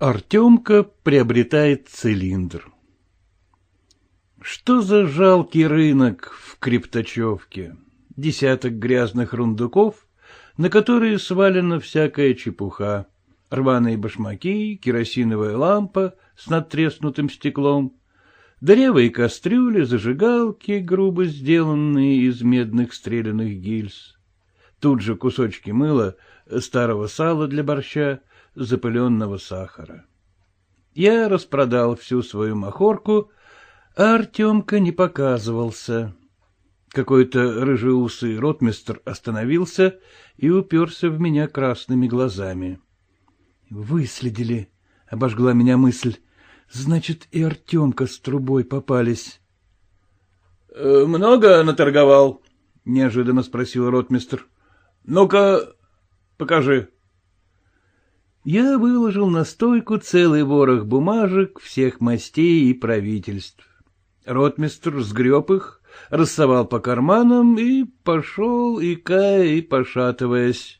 Артемка приобретает цилиндр. Что за жалкий рынок в Крипточевке? Десяток грязных рундуков, на которые свалена всякая чепуха. Рваные башмаки, керосиновая лампа с надтреснутым стеклом, дырявые кастрюли, зажигалки, грубо сделанные из медных стреляных гильз. Тут же кусочки мыла, старого сала для борща, запыленного сахара. Я распродал всю свою махорку, а Артемка не показывался. Какой-то рыжеусый ротмистр остановился и уперся в меня красными глазами. Выследили, — обожгла меня мысль. Значит, и Артемка с трубой попались. «Э, — Много наторговал? — неожиданно спросил ротмистр. — Ну-ка, покажи. Я выложил на стойку целый ворох бумажек всех мастей и правительств. Ротмистр сгреб их, рассовал по карманам и пошел, икая и пошатываясь.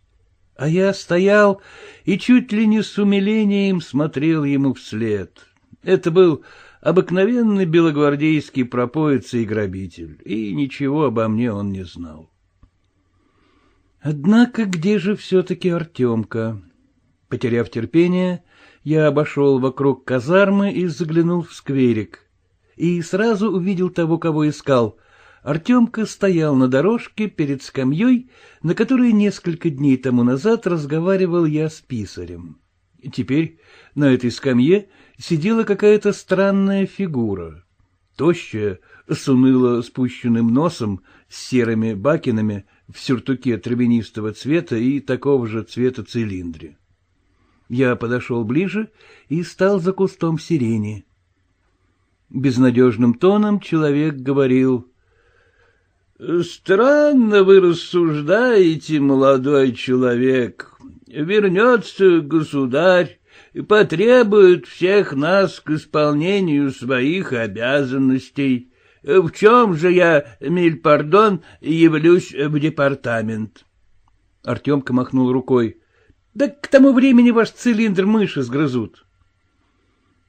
А я стоял и чуть ли не с умилением смотрел ему вслед. Это был обыкновенный белогвардейский пропоец и грабитель, и ничего обо мне он не знал. Однако где же все-таки Артемка? Потеряв терпение, я обошел вокруг казармы и заглянул в скверик. И сразу увидел того, кого искал. Артемка стоял на дорожке перед скамьей, на которой несколько дней тому назад разговаривал я с писарем. Теперь на этой скамье сидела какая-то странная фигура. Тощая, с уныло спущенным носом, с серыми бакинами, в сюртуке травянистого цвета и такого же цвета цилиндре. Я подошел ближе и стал за кустом сирени. Безнадежным тоном человек говорил. — Странно вы рассуждаете, молодой человек. Вернется государь и потребует всех нас к исполнению своих обязанностей. В чем же я, миль пардон, явлюсь в департамент? Артемка махнул рукой. Да к тому времени ваш цилиндр мыши сгрызут.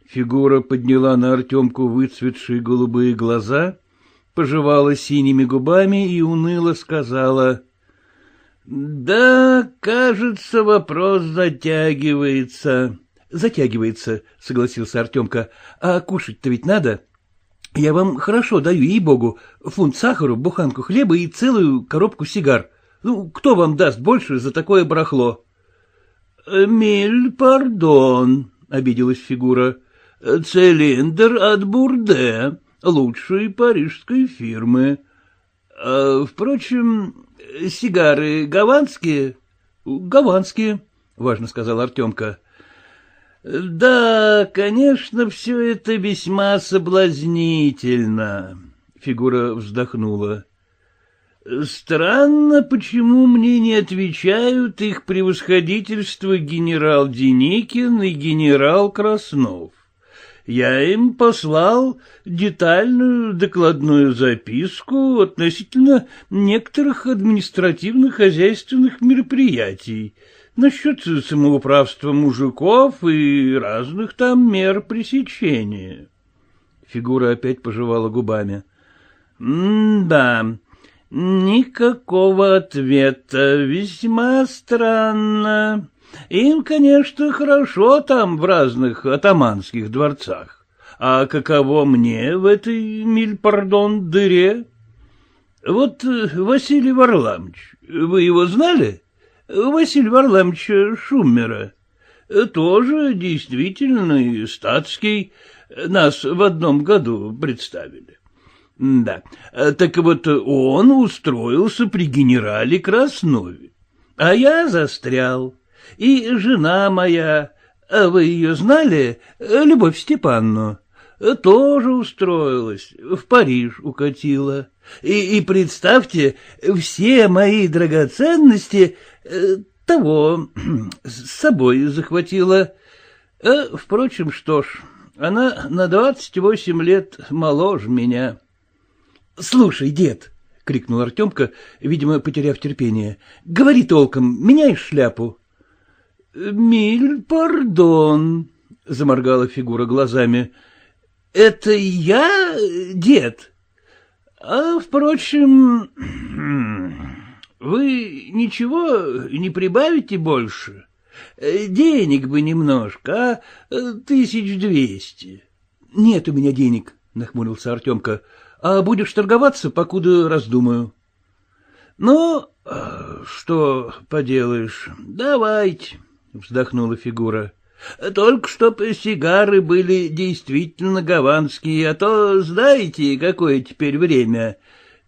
Фигура подняла на Артемку выцветшие голубые глаза, пожевала синими губами и уныло сказала. — Да, кажется, вопрос затягивается. — Затягивается, — согласился Артемка. — А кушать-то ведь надо? Я вам хорошо даю, ей-богу, фунт сахару, буханку хлеба и целую коробку сигар. Ну, кто вам даст больше за такое барахло? — Миль, пардон, — обиделась фигура. — Цилиндр от Бурде, лучшей парижской фирмы. А, впрочем, сигары гаванские? — Гаванские, — важно сказал Артемка. — Да, конечно, все это весьма соблазнительно, — фигура вздохнула. Странно, почему мне не отвечают их превосходительство генерал Деникин и генерал Краснов. Я им послал детальную докладную записку относительно некоторых административно-хозяйственных мероприятий насчет самоуправства мужиков и разных там мер пресечения. Фигура опять пожевала губами. — Да, Никакого ответа, весьма странно. Им, конечно, хорошо там в разных атаманских дворцах. А каково мне в этой, миль пардон, дыре? Вот э, Василий Варламович, вы его знали? Василий Варламович Шуммера. Тоже действительно статский, нас в одном году представили. Да, э, так вот он устроился при генерале Краснове, а я застрял. И жена моя, а вы ее знали, Любовь Степанну, тоже устроилась, в Париж укатила. И, и представьте, все мои драгоценности э, того с собой захватила. А, впрочем, что ж, она на двадцать восемь лет моложе меня. — Слушай, дед, — крикнул Артемка, видимо, потеряв терпение, — говори толком, меняй шляпу. — Миль, пардон, — заморгала фигура глазами. — Это я, дед? А, впрочем, вы ничего не прибавите больше? Денег бы немножко, а тысяч двести. — Нет у меня денег, — нахмурился Артемка. — А будешь торговаться, покуда раздумаю. — Ну, что поделаешь, давайте, — вздохнула фигура. — Только чтоб сигары были действительно гаванские, а то знаете, какое теперь время.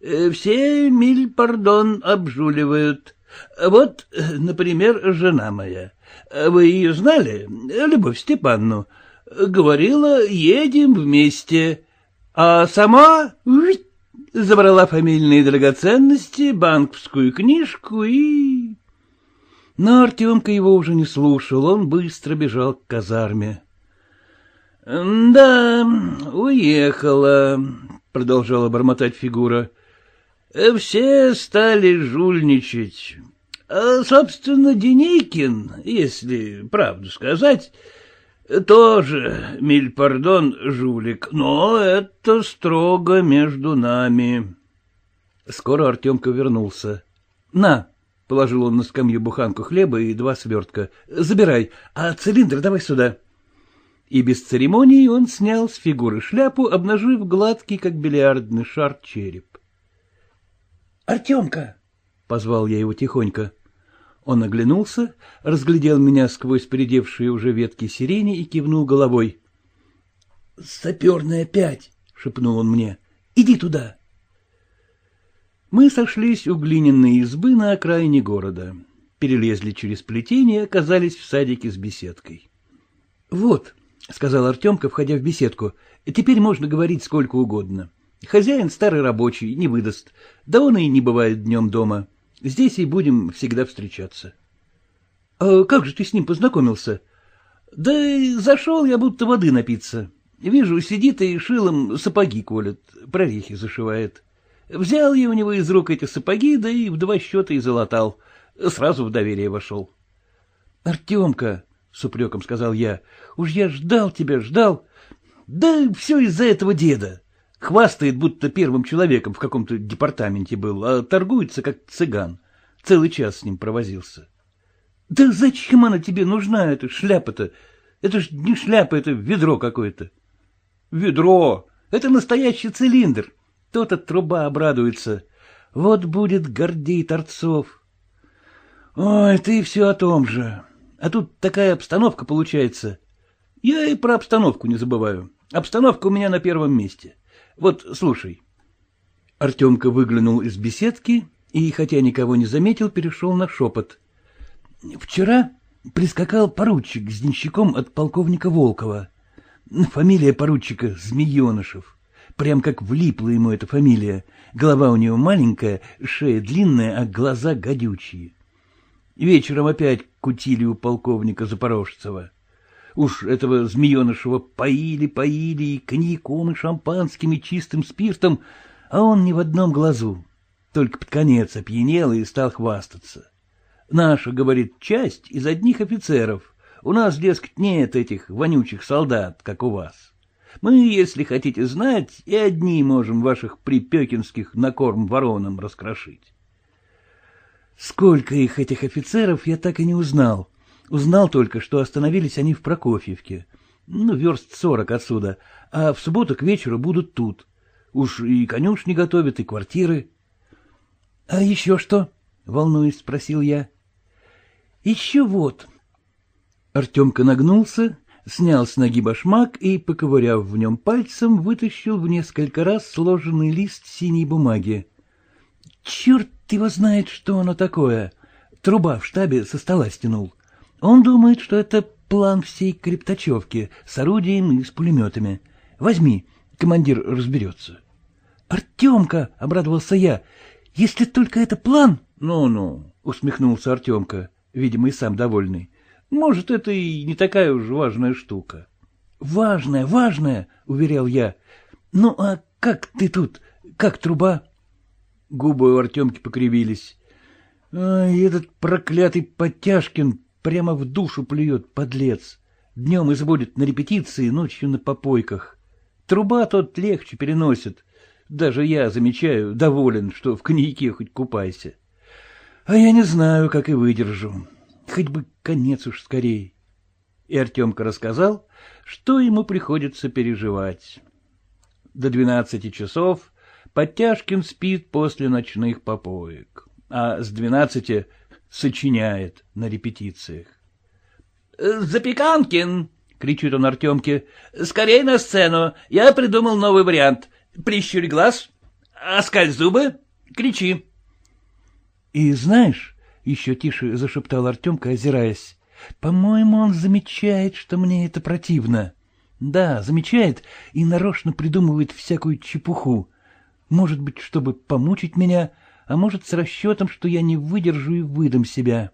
Все миль, пардон, обжуливают. Вот, например, жена моя. Вы ее знали, Любовь Степанну? Говорила, едем вместе. А сама забрала фамильные драгоценности, банковскую книжку и... Но Артемка его уже не слушал, он быстро бежал к казарме. — Да, уехала, — продолжала бормотать фигура. — Все стали жульничать. А, собственно, Деникин, если правду сказать, тоже, миль пардон, жулик, но это строго между нами. Скоро Артемка вернулся. — На, — положил он на скамью буханку хлеба и два свертка, — забирай, а цилиндр давай сюда. И без церемоний он снял с фигуры шляпу, обнажив гладкий, как бильярдный шар, череп. — Артемка! — позвал я его тихонько. Он оглянулся, разглядел меня сквозь придевшие уже ветки сирени и кивнул головой. — Саперная пять, — шепнул он мне. — Иди туда. Мы сошлись у глиняной избы на окраине города. Перелезли через плетение, оказались в садике с беседкой. — Вот, — сказал Артемка, входя в беседку, — теперь можно говорить сколько угодно. Хозяин старый рабочий, не выдаст, да он и не бывает днем дома. — Здесь и будем всегда встречаться. — А как же ты с ним познакомился? — Да зашел я будто воды напиться. Вижу, сидит и шилом сапоги колет, прорехи зашивает. Взял я у него из рук эти сапоги, да и в два счета и залатал. Сразу в доверие вошел. — Артемка, — с упреком сказал я, — уж я ждал тебя, ждал. Да все из-за этого деда. Хвастает, будто первым человеком в каком-то департаменте был, а торгуется, как цыган. Целый час с ним провозился. — Да зачем она тебе нужна, эта шляпа-то? Это ж не шляпа, это ведро какое-то. — Ведро! Это настоящий цилиндр. Тот от труба обрадуется. Вот будет Гордей Торцов. Ой, ты все о том же. А тут такая обстановка получается. Я и про обстановку не забываю. Обстановка у меня на первом месте. Вот, слушай. Артемка выглянул из беседки и, хотя никого не заметил, перешел на шепот. Вчера прискакал поручик с денщиком от полковника Волкова. Фамилия поручика Змеенышев. Прям как влипла ему эта фамилия. Голова у него маленькая, шея длинная, а глаза гадючие. Вечером опять кутили у полковника Запорожцева. Уж этого змеенышего поили, поили и коньяком, и шампанским, и чистым спиртом, а он ни в одном глазу. Только под конец опьянел и стал хвастаться. Наша, говорит, часть из одних офицеров. У нас, дескать, нет этих вонючих солдат, как у вас. Мы, если хотите знать, и одни можем ваших припекинских на корм воронам раскрошить. Сколько их, этих офицеров, я так и не узнал. Узнал только, что остановились они в Прокофьевке, ну, верст сорок отсюда, а в субботу к вечеру будут тут. Уж и конюшни готовят, и квартиры. — А еще что? — волнуясь, спросил я. — Еще вот. Артемка нагнулся, снял с ноги башмак и, поковыряв в нем пальцем, вытащил в несколько раз сложенный лист синей бумаги. — Черт его знает, что оно такое. Труба в штабе со стола стянул. Он думает, что это план всей крипточевки с орудием и с пулеметами. Возьми, командир разберется. — Артемка, — обрадовался я, — если только это план... Ну — Ну-ну, — усмехнулся Артемка, видимо, и сам довольный. — Может, это и не такая уж важная штука. — Важная, важная, — уверял я. — Ну, а как ты тут? Как труба? Губы у Артемки покривились. — Этот проклятый Потяжкин Прямо в душу плюет, подлец. Днем изводит на репетиции, ночью на попойках. Труба тот легче переносит. Даже я замечаю, доволен, что в коньяке хоть купайся. А я не знаю, как и выдержу. Хоть бы конец уж скорей. И Артемка рассказал, что ему приходится переживать. До двенадцати часов Подтяжкин спит после ночных попоек, а с двенадцати сочиняет на репетициях. — Запеканкин! — кричит он Артемке. — Скорей на сцену, я придумал новый вариант. Прищурь глаз, оскаль зубы, кричи. — И знаешь, — еще тише зашептал Артемка, озираясь, — по-моему, он замечает, что мне это противно. Да, замечает и нарочно придумывает всякую чепуху. Может быть, чтобы помучить меня, а может, с расчетом, что я не выдержу и выдам себя.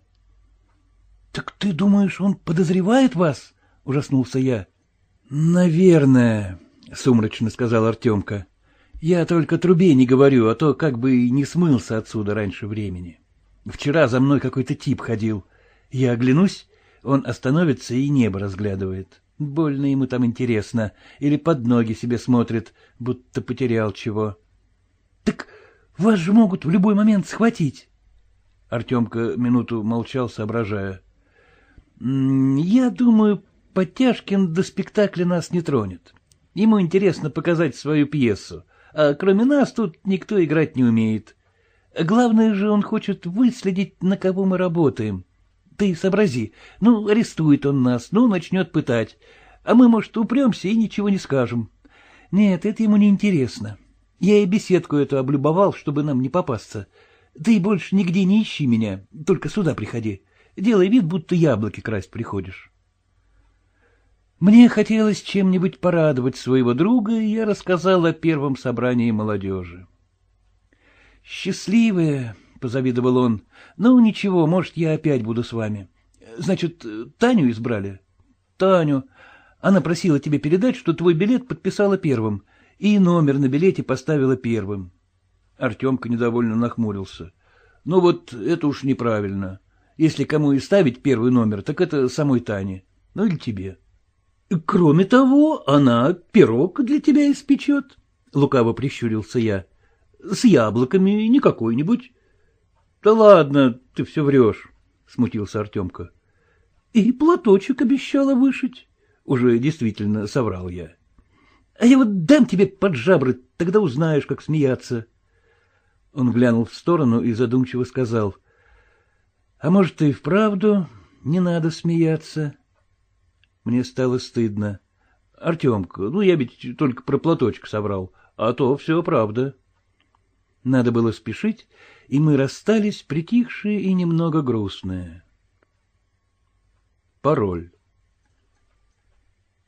— Так ты думаешь, он подозревает вас? — ужаснулся я. — Наверное, — сумрачно сказал Артемка. — Я только трубе не говорю, а то как бы и не смылся отсюда раньше времени. Вчера за мной какой-то тип ходил. Я оглянусь, он остановится и небо разглядывает. Больно ему там интересно. Или под ноги себе смотрит, будто потерял чего. — Так вас же могут в любой момент схватить. Артемка минуту молчал, соображая. — Я думаю, Подтяжкин до спектакля нас не тронет. Ему интересно показать свою пьесу, а кроме нас тут никто играть не умеет. Главное же, он хочет выследить, на кого мы работаем. Ты сообрази, ну, арестует он нас, ну, начнет пытать, а мы, может, упремся и ничего не скажем. Нет, это ему не интересно. Я и беседку эту облюбовал, чтобы нам не попасться. Ты больше нигде не ищи меня, только сюда приходи. Делай вид, будто яблоки красть приходишь. Мне хотелось чем-нибудь порадовать своего друга, и я рассказал о первом собрании молодежи. «Счастливые», — позавидовал он, — «ну, ничего, может, я опять буду с вами. Значит, Таню избрали?» «Таню. Она просила тебе передать, что твой билет подписала первым, и номер на билете поставила первым. Артемка недовольно нахмурился. — Ну вот это уж неправильно. Если кому и ставить первый номер, так это самой Тане. Ну или тебе. — Кроме того, она пирог для тебя испечет, — лукаво прищурился я. — С яблоками, не какой-нибудь. — Да ладно, ты все врешь, — смутился Артемка. — И платочек обещала вышить. Уже действительно соврал я. А я вот дам тебе под жабры, тогда узнаешь, как смеяться. Он глянул в сторону и задумчиво сказал. — А может, и вправду не надо смеяться? Мне стало стыдно. — Артемка, ну я ведь только про платочек соврал, а то все правда. Надо было спешить, и мы расстались, притихшие и немного грустные. Пароль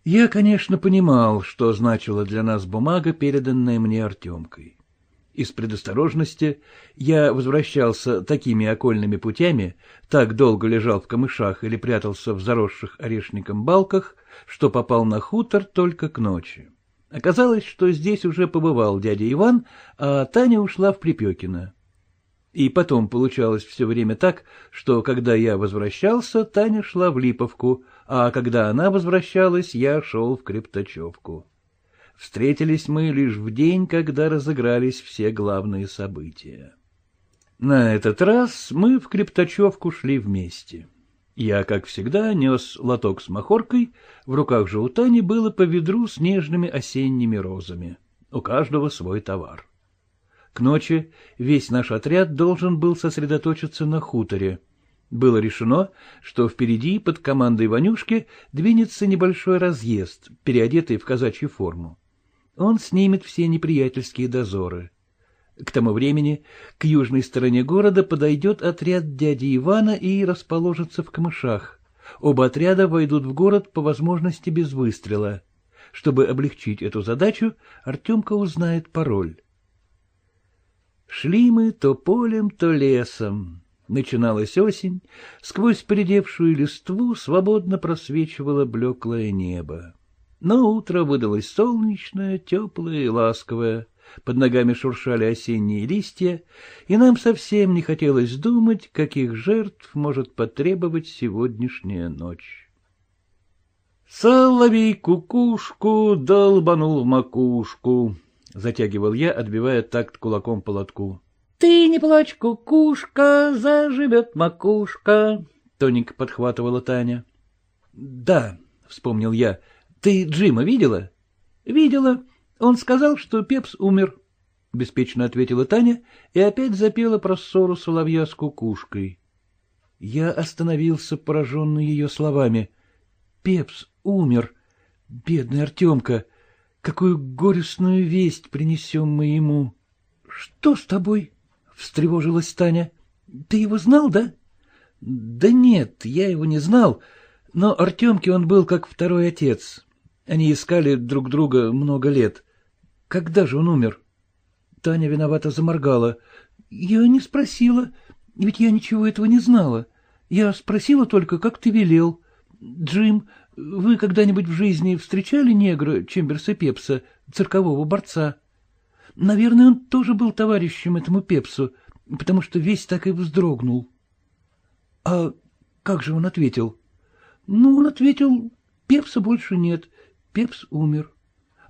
я, конечно, понимал, что значила для нас бумага, переданная мне Артемкой. Из предосторожности я возвращался такими окольными путями, так долго лежал в камышах или прятался в заросших орешником балках, что попал на хутор только к ночи. Оказалось, что здесь уже побывал дядя Иван, а Таня ушла в Припекино. И потом получалось все время так, что, когда я возвращался, Таня шла в Липовку, а когда она возвращалась, я шел в Крептачевку. Встретились мы лишь в день, когда разыгрались все главные события. На этот раз мы в Крептачевку шли вместе. Я, как всегда, нес лоток с махоркой, в руках же у Тани было по ведру с нежными осенними розами. У каждого свой товар. К ночи весь наш отряд должен был сосредоточиться на хуторе. Было решено, что впереди под командой Ванюшки двинется небольшой разъезд, переодетый в казачью форму. Он снимет все неприятельские дозоры. К тому времени к южной стороне города подойдет отряд дяди Ивана и расположится в камышах. Оба отряда войдут в город по возможности без выстрела. Чтобы облегчить эту задачу, Артемка узнает пароль. Шли мы то полем, то лесом. Начиналась осень, сквозь придевшую листву свободно просвечивало блеклое небо. Но утро выдалось солнечное, теплое и ласковое. Под ногами шуршали осенние листья, и нам совсем не хотелось думать, каких жертв может потребовать сегодняшняя ночь. Соловей кукушку долбанул в макушку, — затягивал я, отбивая такт кулаком по лотку. — Ты не плачь, кукушка, заживет макушка, — тоненько подхватывала Таня. — Да, — вспомнил я, — ты Джима видела? — Видела. Он сказал, что Пепс умер, — беспечно ответила Таня и опять запела про ссору соловья с кукушкой. Я остановился, пораженный ее словами. Пепс умер. Бедный Артемка. Какую горестную весть принесем мы ему. — Что с тобой? — встревожилась Таня. — Ты его знал, да? — Да нет, я его не знал, но Артемке он был как второй отец. Они искали друг друга много лет. Когда же он умер? Таня виновато заморгала. — Я не спросила, ведь я ничего этого не знала. Я спросила только, как ты велел. Джим, вы когда-нибудь в жизни встречали негра Чемберса Пепса, циркового борца? Наверное, он тоже был товарищем этому Пепсу, потому что весь так и вздрогнул. А как же он ответил? Ну, он ответил, Пепса больше нет, Пепс умер.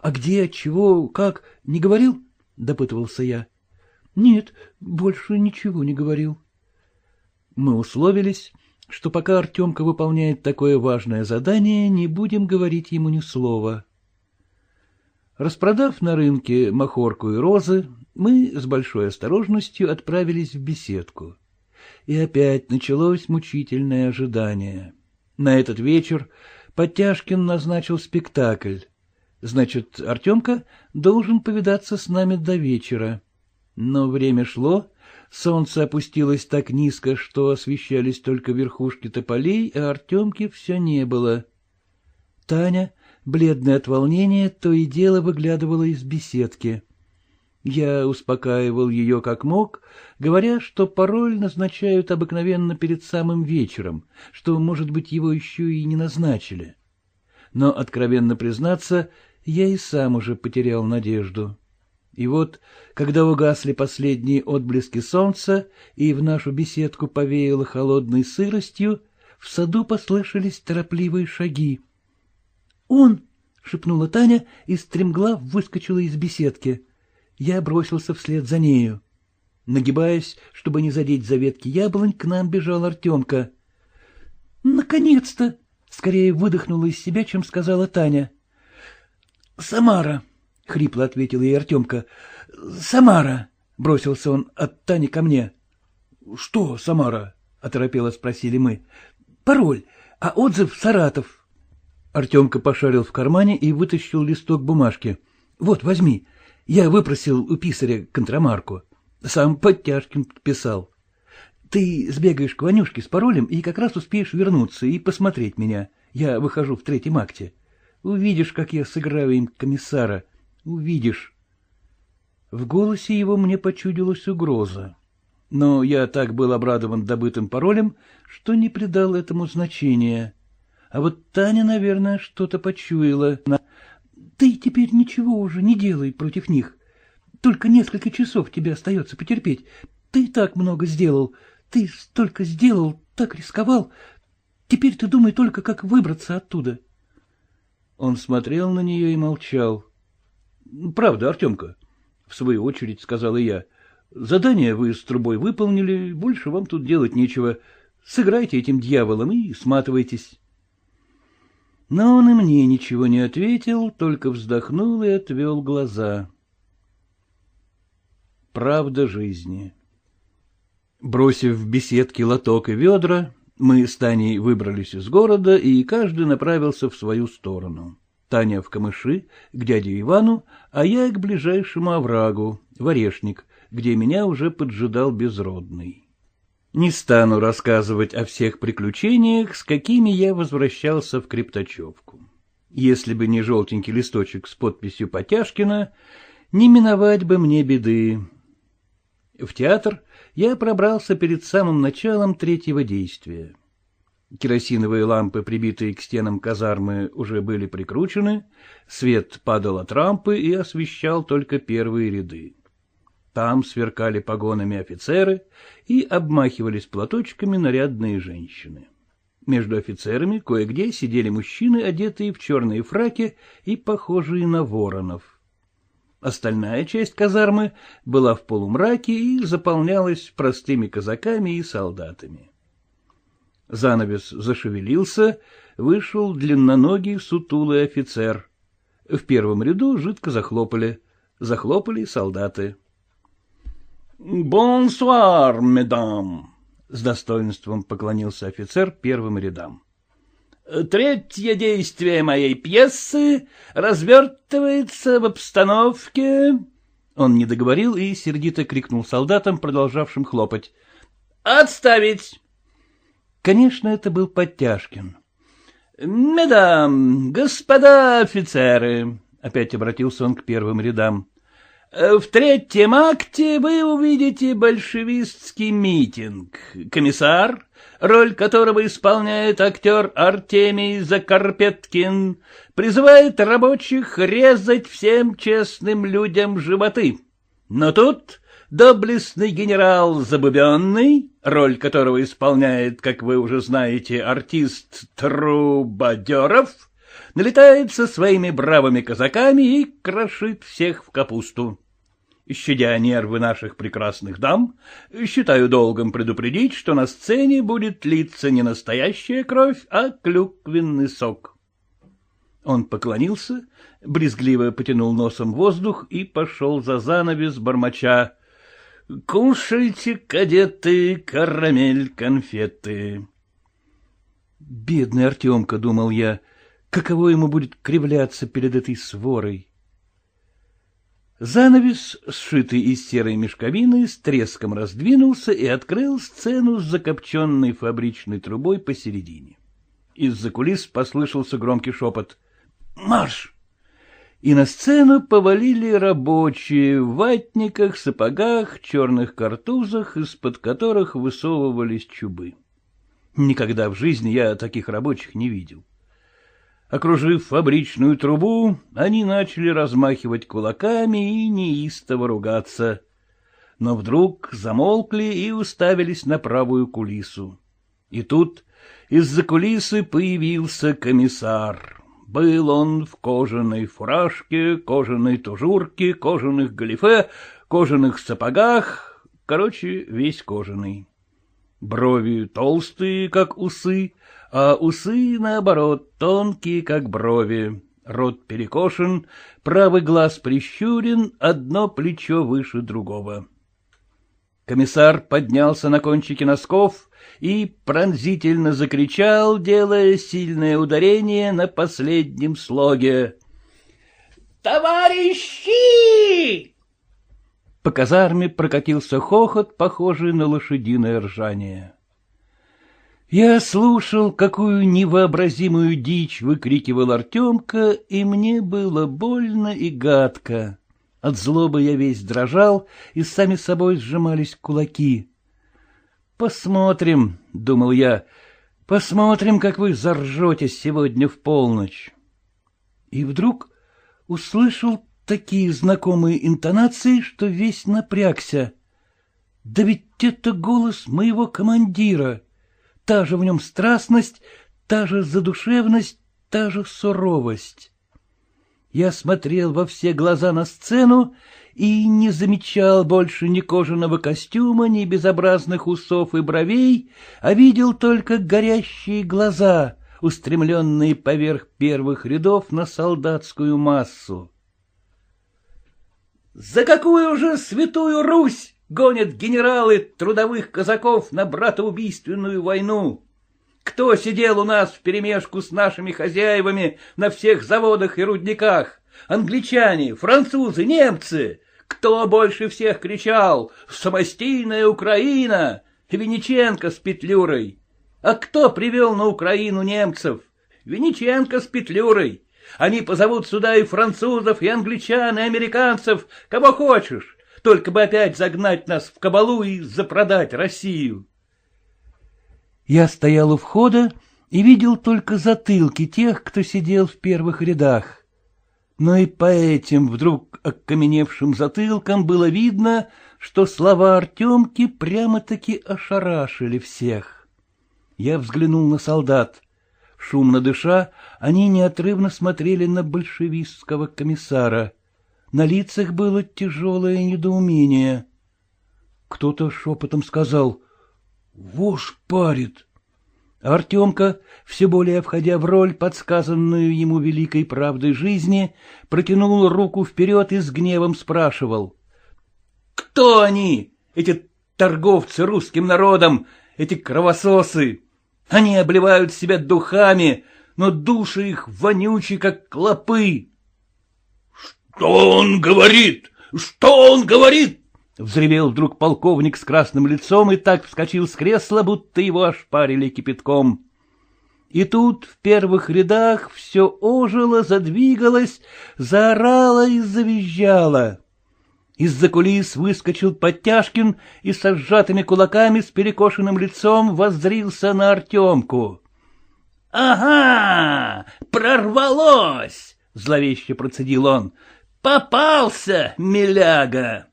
А где, чего, как, не говорил? Допытывался я. Нет, больше ничего не говорил. Мы условились, что пока Артемка выполняет такое важное задание, не будем говорить ему ни слова. Распродав на рынке махорку и розы, мы с большой осторожностью отправились в беседку. И опять началось мучительное ожидание. На этот вечер Подтяжкин назначил спектакль. Значит, Артемка должен повидаться с нами до вечера. Но время шло, Солнце опустилось так низко, что освещались только верхушки тополей, а Артемки все не было. Таня, бледная от волнения, то и дело выглядывала из беседки. Я успокаивал ее как мог, говоря, что пароль назначают обыкновенно перед самым вечером, что, может быть, его еще и не назначили. Но, откровенно признаться, я и сам уже потерял надежду. И вот, когда угасли последние отблески солнца и в нашу беседку повеяло холодной сыростью, в саду послышались торопливые шаги. — Он! — шепнула Таня и стремглав выскочила из беседки. Я бросился вслед за нею. Нагибаясь, чтобы не задеть за ветки яблонь, к нам бежал Артемка. — Наконец-то! — скорее выдохнула из себя, чем сказала Таня. — Самара! —— хрипло ответил ей Артемка. — Самара! — бросился он от Тани ко мне. — Что Самара? — оторопело спросили мы. — Пароль, а отзыв Саратов. Артемка пошарил в кармане и вытащил листок бумажки. — Вот, возьми. Я выпросил у писаря контрамарку. Сам Подтяжкин подписал. Ты сбегаешь к Ванюшке с паролем и как раз успеешь вернуться и посмотреть меня. Я выхожу в третьем акте. Увидишь, как я сыграю им комиссара. — Увидишь. В голосе его мне почудилась угроза. Но я так был обрадован добытым паролем, что не придал этому значения. А вот Таня, наверное, что-то почуяла. Ты теперь ничего уже не делай против них. Только несколько часов тебе остается потерпеть. Ты так много сделал. Ты столько сделал, так рисковал. Теперь ты думай только, как выбраться оттуда. Он смотрел на нее и молчал. — Правда, Артемка, — в свою очередь сказала я. — Задание вы с трубой выполнили, больше вам тут делать нечего. Сыграйте этим дьяволом и сматывайтесь. Но он и мне ничего не ответил, только вздохнул и отвел глаза. Правда жизни. Бросив в беседке лоток и ведра, мы с Таней выбрались из города, и каждый направился в свою сторону. Таня в камыши, к дяде Ивану, а я к ближайшему оврагу, в Орешник, где меня уже поджидал безродный. Не стану рассказывать о всех приключениях, с какими я возвращался в Крептачевку. Если бы не желтенький листочек с подписью Потяшкина, не миновать бы мне беды. В театр я пробрался перед самым началом третьего действия. Керосиновые лампы, прибитые к стенам казармы, уже были прикручены, свет падал от рампы и освещал только первые ряды. Там сверкали погонами офицеры и обмахивались платочками нарядные женщины. Между офицерами кое-где сидели мужчины, одетые в черные фраки и похожие на воронов. Остальная часть казармы была в полумраке и заполнялась простыми казаками и солдатами. Занавес зашевелился, вышел длинноногий сутулый офицер. В первом ряду жидко захлопали. Захлопали солдаты. — Бонсуар, медам! — с достоинством поклонился офицер первым рядам. — Третье действие моей пьесы развертывается в обстановке... Он не договорил и сердито крикнул солдатам, продолжавшим хлопать. — Отставить! Конечно, это был Подтяжкин. — Медам, господа офицеры, — опять обратился он к первым рядам, — в третьем акте вы увидите большевистский митинг. Комиссар, роль которого исполняет актер Артемий Закарпеткин, призывает рабочих резать всем честным людям животы. Но тут доблестный генерал Забубенный, роль которого исполняет, как вы уже знаете, артист Трубадеров, налетает со своими бравыми казаками и крошит всех в капусту. Щадя нервы наших прекрасных дам, считаю долгом предупредить, что на сцене будет литься не настоящая кровь, а клюквенный сок. Он поклонился, брезгливо потянул носом воздух и пошел за занавес бормоча. Кушайте, кадеты, карамель, конфеты. Бедный Артемка, — думал я, — каково ему будет кривляться перед этой сворой. Занавес, сшитый из серой мешковины, с треском раздвинулся и открыл сцену с закопченной фабричной трубой посередине. Из-за кулис послышался громкий шепот. «Марш!» И на сцену повалили рабочие в ватниках, сапогах, черных картузах, из-под которых высовывались чубы. Никогда в жизни я таких рабочих не видел. Окружив фабричную трубу, они начали размахивать кулаками и неистово ругаться. Но вдруг замолкли и уставились на правую кулису. И тут из-за кулисы появился комиссар. Был он в кожаной фуражке, кожаной тужурке, кожаных галифе, кожаных сапогах, короче, весь кожаный. Брови толстые, как усы, а усы, наоборот, тонкие, как брови. Рот перекошен, правый глаз прищурен, одно плечо выше другого. Комиссар поднялся на кончики носков и пронзительно закричал, делая сильное ударение на последнем слоге. «Товарищи!» По казарме прокатился хохот, похожий на лошадиное ржание. Я слушал, какую невообразимую дичь выкрикивал Артемка, и мне было больно и гадко. От злобы я весь дрожал, и сами собой сжимались кулаки. «Посмотрим», — думал я, — «посмотрим, как вы заржете сегодня в полночь». И вдруг услышал такие знакомые интонации, что весь напрягся. Да ведь это голос моего командира. Та же в нем страстность, та же задушевность, та же суровость. Я смотрел во все глаза на сцену и не замечал больше ни кожаного костюма, ни безобразных усов и бровей, а видел только горящие глаза, устремленные поверх первых рядов на солдатскую массу. «За какую же святую Русь гонят генералы трудовых казаков на братоубийственную войну?» Кто сидел у нас вперемешку с нашими хозяевами на всех заводах и рудниках? Англичане, французы, немцы? Кто больше всех кричал «Самостийная Украина»? Вениченко с Петлюрой. А кто привел на Украину немцев? Вениченко с Петлюрой. Они позовут сюда и французов, и англичан, и американцев, кого хочешь, только бы опять загнать нас в кабалу и запродать Россию. Я стоял у входа и видел только затылки тех, кто сидел в первых рядах. Но и по этим вдруг окаменевшим затылкам было видно, что слова Артемки прямо-таки ошарашили всех. Я взглянул на солдат. Шумно дыша, они неотрывно смотрели на большевистского комиссара. На лицах было тяжелое недоумение. Кто-то шепотом сказал «Вож парит». Артемка, все более входя в роль, подсказанную ему великой правдой жизни, протянул руку вперед и с гневом спрашивал. — Кто они, эти торговцы русским народом, эти кровососы? Они обливают себя духами, но души их вонючи, как клопы. — Что он говорит? Что он говорит? — взревел вдруг полковник с красным лицом и так вскочил с кресла, будто его ошпарили кипятком. И тут в первых рядах все ожило, задвигалось, заорало и завизжало. Из-за кулис выскочил Подтяжкин и со сжатыми кулаками с перекошенным лицом воззрился на Артемку. — Ага, прорвалось! — зловеще процедил он. — Попался, миляга!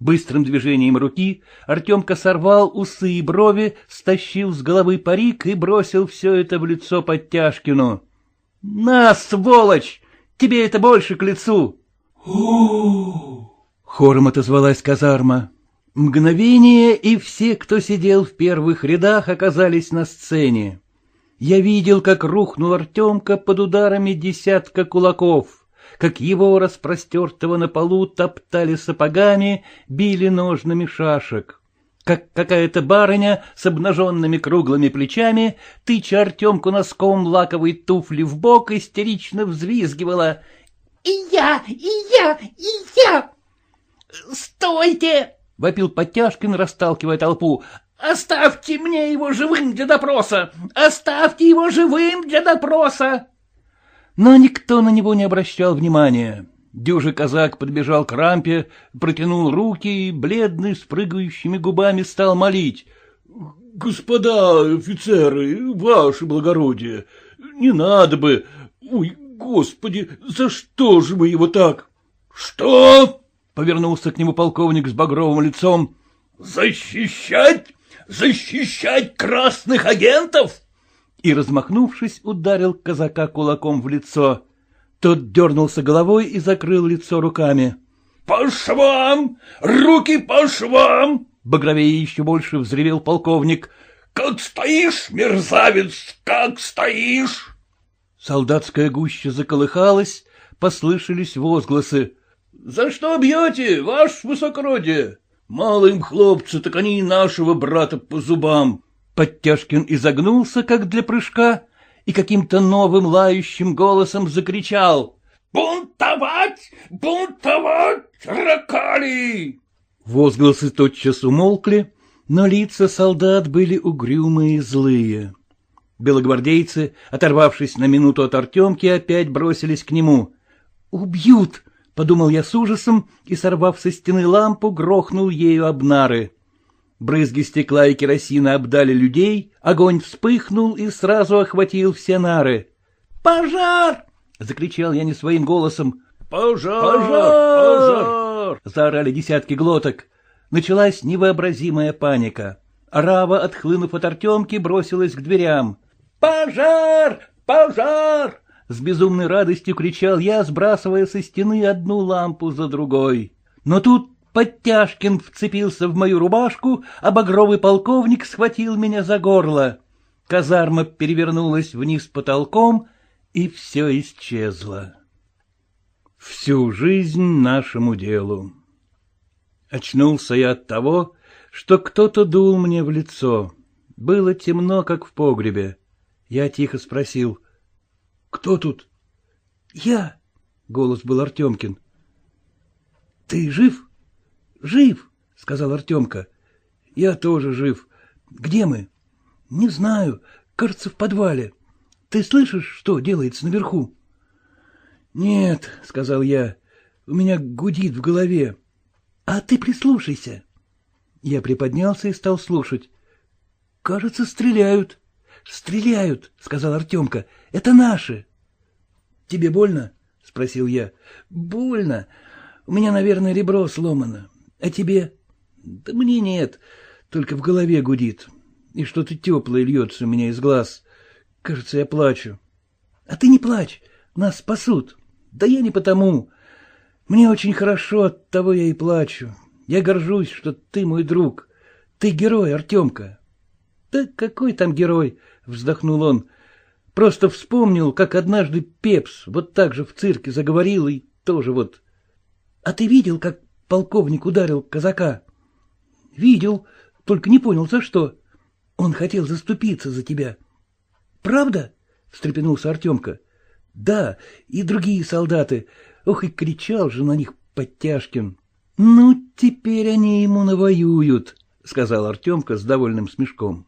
Быстрым движением руки Артемка сорвал усы и брови, стащил с головы парик и бросил все это в лицо Подтяжкину. — На, сволочь! Тебе это больше к лицу! Хором отозвалась казарма. Мгновение, и все, кто сидел в первых рядах, оказались на сцене. Я видел, как рухнул Артемка под ударами десятка кулаков — как его распростертого на полу топтали сапогами, били ножными шашек. Как какая-то барыня с обнаженными круглыми плечами, тыча Артемку носком лаковой туфли в бок, истерично взвизгивала. — И я, и я, и я! — Стойте! — вопил Потяжкин, расталкивая толпу. — Оставьте мне его живым для допроса! Оставьте его живым для допроса! Но никто на него не обращал внимания. Дюжий казак подбежал к рампе, протянул руки и, бледный, с прыгающими губами, стал молить. — Господа офицеры, ваше благородие, не надо бы... Ой, господи, за что же вы его так? — Что? — повернулся к нему полковник с багровым лицом. — Защищать? Защищать красных агентов? И, размахнувшись, ударил казака кулаком в лицо. Тот дернулся головой и закрыл лицо руками. — По швам! Руки по швам! — багровее еще больше взревел полковник. — Как стоишь, мерзавец, как стоишь! Солдатская гуща заколыхалась, послышались возгласы. — За что бьете, ваше высокородие? Мало им хлопцы, так они и нашего брата по зубам. Подтяжкин изогнулся, как для прыжка, и каким-то новым лающим голосом закричал «Бунтовать! Бунтовать! Ракали!» Возгласы тотчас умолкли, но лица солдат были угрюмые и злые. Белогвардейцы, оторвавшись на минуту от Артемки, опять бросились к нему. «Убьют!» — подумал я с ужасом и, сорвав со стены лампу, грохнул ею об нары. Брызги стекла и керосина обдали людей, огонь вспыхнул и сразу охватил все нары. «Пожар!» — закричал я не своим голосом. «Пожар! Пожар! Пожар!» — заорали десятки глоток. Началась невообразимая паника. Рава, отхлынув от Артемки, бросилась к дверям. «Пожар! Пожар!» С безумной радостью кричал я, сбрасывая со стены одну лампу за другой. Но тут Подтяжкин вцепился в мою рубашку, а багровый полковник схватил меня за горло. Казарма перевернулась вниз потолком, и все исчезло. Всю жизнь нашему делу. Очнулся я от того, что кто-то дул мне в лицо. Было темно, как в погребе. Я тихо спросил. — Кто тут? — Я. — голос был Артемкин. — Ты жив? — Жив, — сказал Артемка. — Я тоже жив. Где мы? — Не знаю. Кажется, в подвале. Ты слышишь, что делается наверху? — Нет, — сказал я. — У меня гудит в голове. — А ты прислушайся. Я приподнялся и стал слушать. — Кажется, стреляют. — Стреляют, — сказал Артемка. — Это наши. — Тебе больно? — спросил я. — Больно. У меня, наверное, ребро сломано. А тебе? Да мне нет, только в голове гудит. и что-то теплое льется у меня из глаз. Кажется, я плачу. А ты не плачь, нас спасут. Да я не потому. Мне очень хорошо, от того я и плачу. Я горжусь, что ты мой друг. Ты герой, Артемка. Да какой там герой, вздохнул он. Просто вспомнил, как однажды Пепс вот так же в цирке заговорил и тоже вот. А ты видел, как полковник ударил казака? Видел, только не понял, за что. Он хотел заступиться за тебя. Правда? встрепенулся Артемка. Да, и другие солдаты. Ох, и кричал же на них Подтяжкин. Ну, теперь они ему навоюют, сказал Артемка с довольным смешком.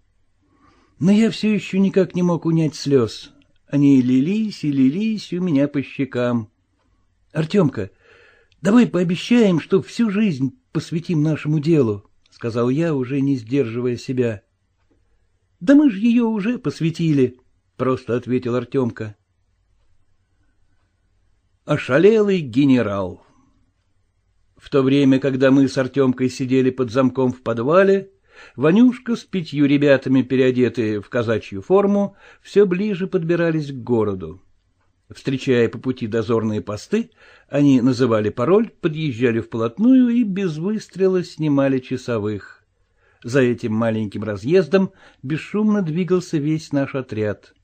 Но я все еще никак не мог унять слез. Они лились и лились у меня по щекам. Артемка, давай пообещаем, что всю жизнь посвятим нашему делу, — сказал я, уже не сдерживая себя. — Да мы же ее уже посвятили, — просто ответил Артемка. Ошалелый генерал В то время, когда мы с Артемкой сидели под замком в подвале, Ванюшка с пятью ребятами, переодетые в казачью форму, все ближе подбирались к городу. Встречая по пути дозорные посты, они называли пароль, подъезжали вплотную и без выстрела снимали часовых. За этим маленьким разъездом бесшумно двигался весь наш отряд.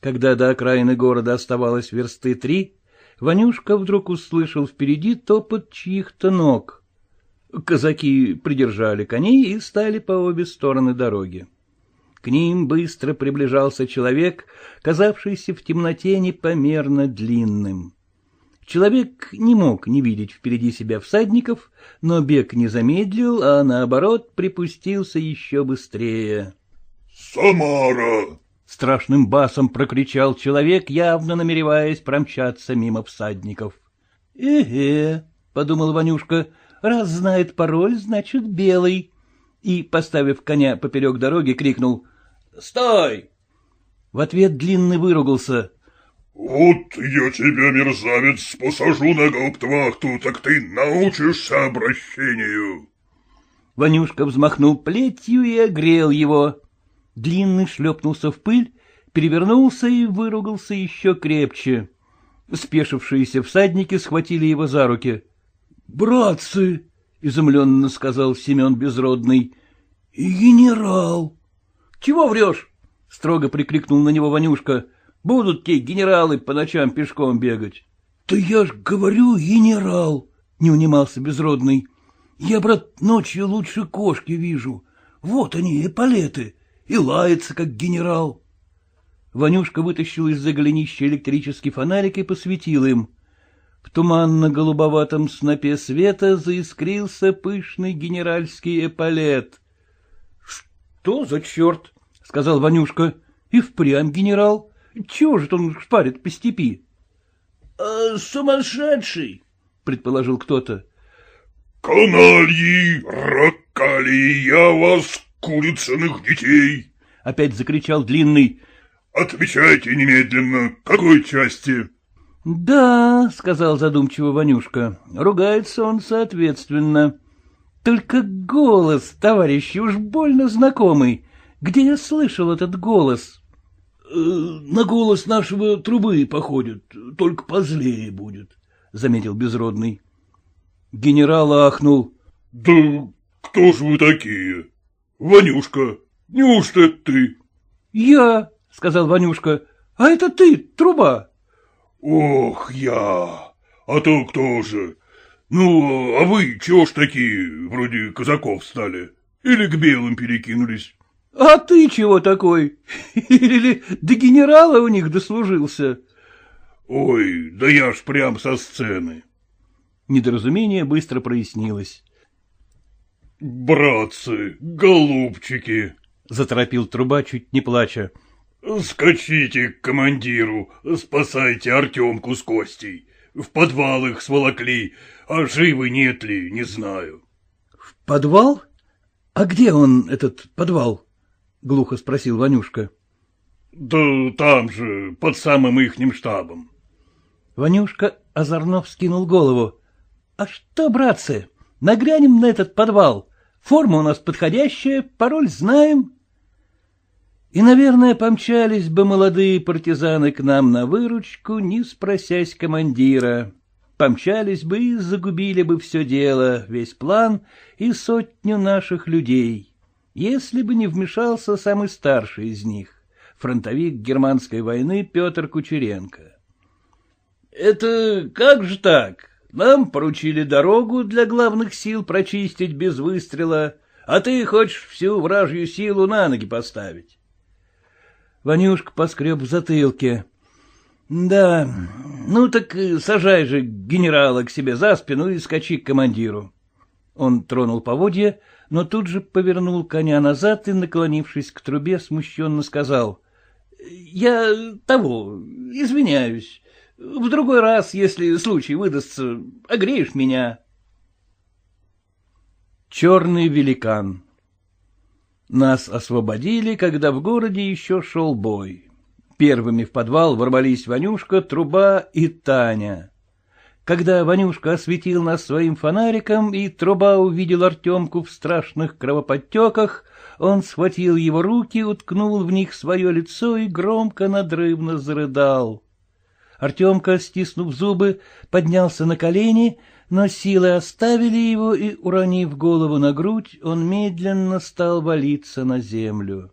Когда до окраины города оставалось версты три, Ванюшка вдруг услышал впереди топот чьих-то ног. Казаки придержали коней и стали по обе стороны дороги. К ним быстро приближался человек, казавшийся в темноте непомерно длинным. Человек не мог не видеть впереди себя всадников, но бег не замедлил, а наоборот припустился еще быстрее. «Самара!» — страшным басом прокричал человек, явно намереваясь промчаться мимо всадников. «Эге», — подумал Ванюшка, — «раз знает пароль, значит белый». И, поставив коня поперек дороги, крикнул «Стой!». В ответ Длинный выругался. «Вот я тебя, мерзавец, посажу на гауптвахту, так ты научишься обращению». Ванюшка взмахнул плетью и огрел его. Длинный шлепнулся в пыль, перевернулся и выругался еще крепче. Спешившиеся всадники схватили его за руки. — Братцы! — изумленно сказал Семен Безродный. — генерал! — Чего врешь? — строго прикрикнул на него Ванюшка. — Будут те генералы по ночам пешком бегать. — Да я ж говорю, генерал! — не унимался Безродный. — Я, брат, ночью лучше кошки вижу. Вот они, эполеты и лается, как генерал. Ванюшка вытащил из-за голенища электрический фонарик и посветил им. В туманно-голубоватом снопе света заискрился пышный генеральский эполет. — Что за черт? — сказал Ванюшка. — И впрямь генерал. Чего же он шпарит по степи? «А, — Сумасшедший, — предположил кто-то. — Канальи, ракали, я вас курицыных детей! — опять закричал Длинный. — Отвечайте немедленно, какой части? — Да, — сказал задумчиво Ванюшка, — ругается он соответственно. Только голос, товарищи, уж больно знакомый. Где я слышал этот голос? «Э, — На голос нашего трубы походит, только позлее будет, — заметил Безродный. Генерал ахнул. — Да кто ж вы такие? — Ванюшка, неужто это ты? — Я, — сказал Ванюшка, — а это ты, труба. — Ох, я! А то кто же? Ну, а вы чего ж такие, вроде казаков стали? Или к белым перекинулись? — А ты чего такой? Или до генерала у них дослужился? — Ой, да я ж прям со сцены. Недоразумение быстро прояснилось. — Братцы, голубчики! — заторопил труба, чуть не плача. — Скачите к командиру, спасайте Артемку с Костей. В подвал их сволокли, а живы нет ли, не знаю. — В подвал? А где он, этот подвал? — глухо спросил Ванюшка. — Да там же, под самым ихним штабом. Ванюшка озорно вскинул голову. — А что, братцы, Нагрянем на этот подвал. Форма у нас подходящая, пароль знаем. И, наверное, помчались бы молодые партизаны к нам на выручку, не спросясь командира. Помчались бы и загубили бы все дело, весь план и сотню наших людей, если бы не вмешался самый старший из них, фронтовик германской войны Петр Кучеренко. — Это как же так? Нам поручили дорогу для главных сил прочистить без выстрела, а ты хочешь всю вражью силу на ноги поставить. Ванюшка поскреб в затылке. — Да, ну так сажай же генерала к себе за спину и скачи к командиру. Он тронул поводья, но тут же повернул коня назад и, наклонившись к трубе, смущенно сказал. — Я того, извиняюсь. В другой раз, если случай выдастся, огреешь меня. Черный великан нас освободили, когда в городе еще шел бой. Первыми в подвал ворвались Ванюшка, Труба и Таня. Когда Ванюшка осветил нас своим фонариком, и Труба увидел Артемку в страшных кровоподтеках, он схватил его руки, уткнул в них свое лицо и громко надрывно зарыдал. Артемка, стиснув зубы, поднялся на колени, но силы оставили его, и, уронив голову на грудь, он медленно стал валиться на землю.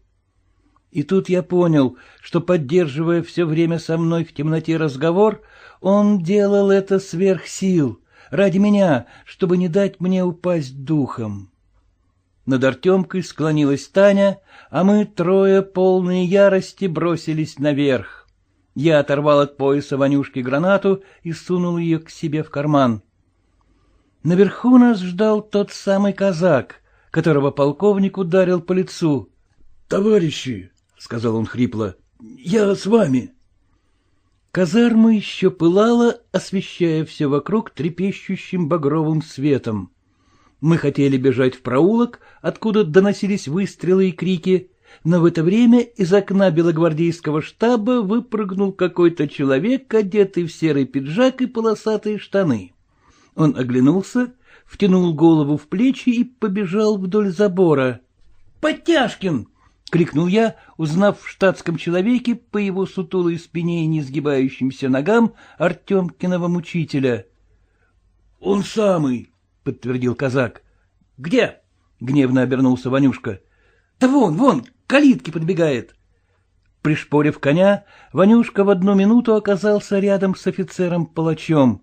И тут я понял, что, поддерживая все время со мной в темноте разговор, он делал это сверх сил, ради меня, чтобы не дать мне упасть духом. Над Артемкой склонилась Таня, а мы, трое, полные ярости, бросились наверх. Я оторвал от пояса Ванюшки гранату и сунул ее к себе в карман. Наверху нас ждал тот самый казак, которого полковник ударил по лицу. — Товарищи, — сказал он хрипло, — я с вами. Казарма еще пылала, освещая все вокруг трепещущим багровым светом. Мы хотели бежать в проулок, откуда доносились выстрелы и крики, но в это время из окна белогвардейского штаба выпрыгнул какой-то человек, одетый в серый пиджак и полосатые штаны. Он оглянулся, втянул голову в плечи и побежал вдоль забора. «Подтяжкин!» — крикнул я, узнав в штатском человеке по его сутулой спине и несгибающимся ногам Артемкиного мучителя. «Он самый!» — подтвердил казак. «Где?» — гневно обернулся Ванюшка. «Да вон, вон, калитки подбегает!» Пришпорив коня, Ванюшка в одну минуту оказался рядом с офицером-палачом. —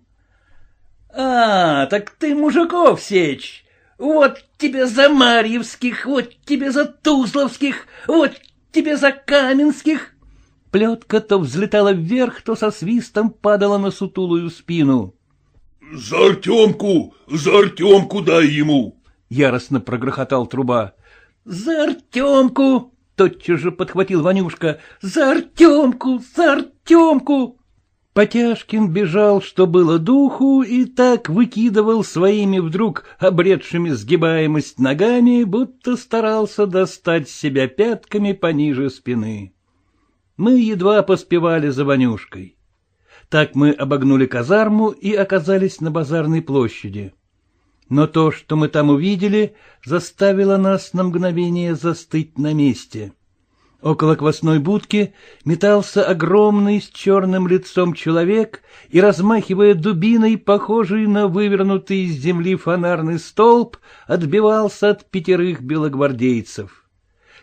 А, так ты мужиков сечь. Вот тебе за Марьевских, вот тебе за Тузловских, вот тебе за Каменских. Плетка то взлетала вверх, то со свистом падала на сутулую спину. — За Артемку! За Артемку дай ему! — яростно прогрохотал труба. — За Артемку! — тотчас же подхватил Ванюшка. — За Артемку! За Артемку! Потяжкин бежал, что было духу, и так выкидывал своими вдруг обретшими сгибаемость ногами, будто старался достать себя пятками пониже спины. Мы едва поспевали за Ванюшкой. Так мы обогнули казарму и оказались на базарной площади. Но то, что мы там увидели, заставило нас на мгновение застыть на месте. Около квасной будки метался огромный с черным лицом человек и, размахивая дубиной, похожий на вывернутый из земли фонарный столб, отбивался от пятерых белогвардейцев.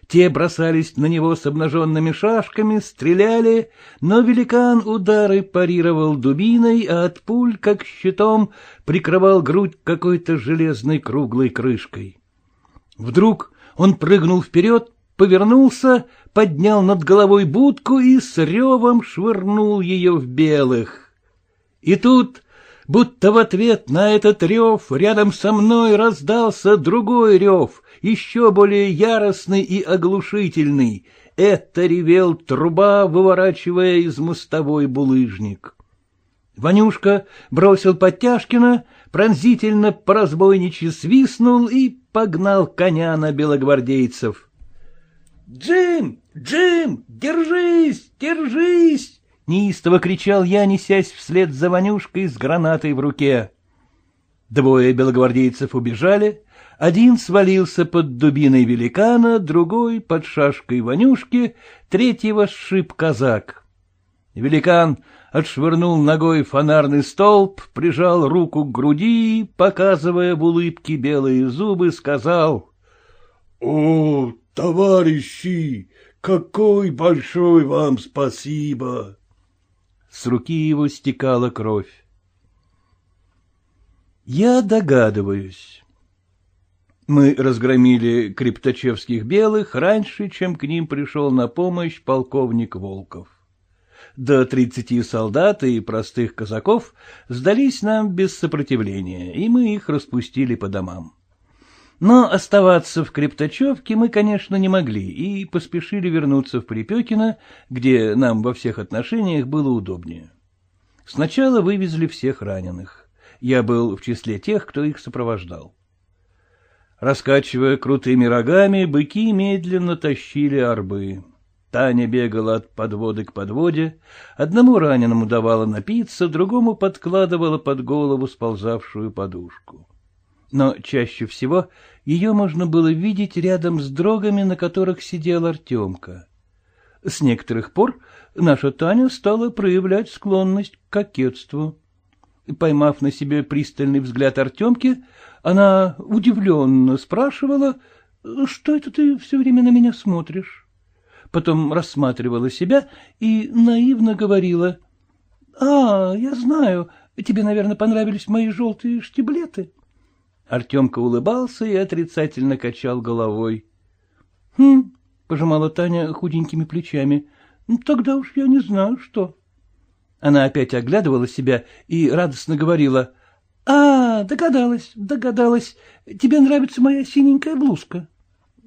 Те бросались на него с обнаженными шашками, стреляли, но великан удары парировал дубиной, а от пуль, как щитом, прикрывал грудь какой-то железной круглой крышкой. Вдруг он прыгнул вперед, повернулся, поднял над головой будку и с ревом швырнул ее в белых. И тут, будто в ответ на этот рев, рядом со мной раздался другой рев, еще более яростный и оглушительный. Это ревел труба, выворачивая из мостовой булыжник. Ванюшка бросил Подтяжкина, пронзительно по-разбойничьи свистнул и погнал коня на белогвардейцев. «Джим! Джим! Держись! Держись!» Неистово кричал я, несясь вслед за Ванюшкой с гранатой в руке. Двое белогвардейцев убежали, один свалился под дубиной великана, другой — под шашкой Ванюшки, третьего сшиб казак. Великан отшвырнул ногой фонарный столб, прижал руку к груди, показывая в улыбке белые зубы, сказал — О, товарищи, какой большой вам спасибо! С руки его стекала кровь. Я догадываюсь. Мы разгромили криптачевских белых раньше, чем к ним пришел на помощь полковник Волков. До тридцати солдат и простых казаков сдались нам без сопротивления, и мы их распустили по домам. Но оставаться в Криптачевке мы, конечно, не могли и поспешили вернуться в Припекино, где нам во всех отношениях было удобнее. Сначала вывезли всех раненых. Я был в числе тех, кто их сопровождал. Раскачивая крутыми рогами, быки медленно тащили арбы. Таня бегала от подводы к подводе, одному раненому давала напиться, другому подкладывала под голову сползавшую подушку. Но чаще всего ее можно было видеть рядом с дрогами, на которых сидел Артемка. С некоторых пор наша Таня стала проявлять склонность к кокетству. Поймав на себе пристальный взгляд Артемки, она удивленно спрашивала, что это ты все время на меня смотришь? Потом рассматривала себя и наивно говорила, — А, я знаю, тебе, наверное, понравились мои желтые штиблеты. Артемка улыбался и отрицательно качал головой. — Хм, — пожимала Таня худенькими плечами, — тогда уж я не знаю, что. Она опять оглядывала себя и радостно говорила. — А, догадалась, догадалась. Тебе нравится моя синенькая блузка.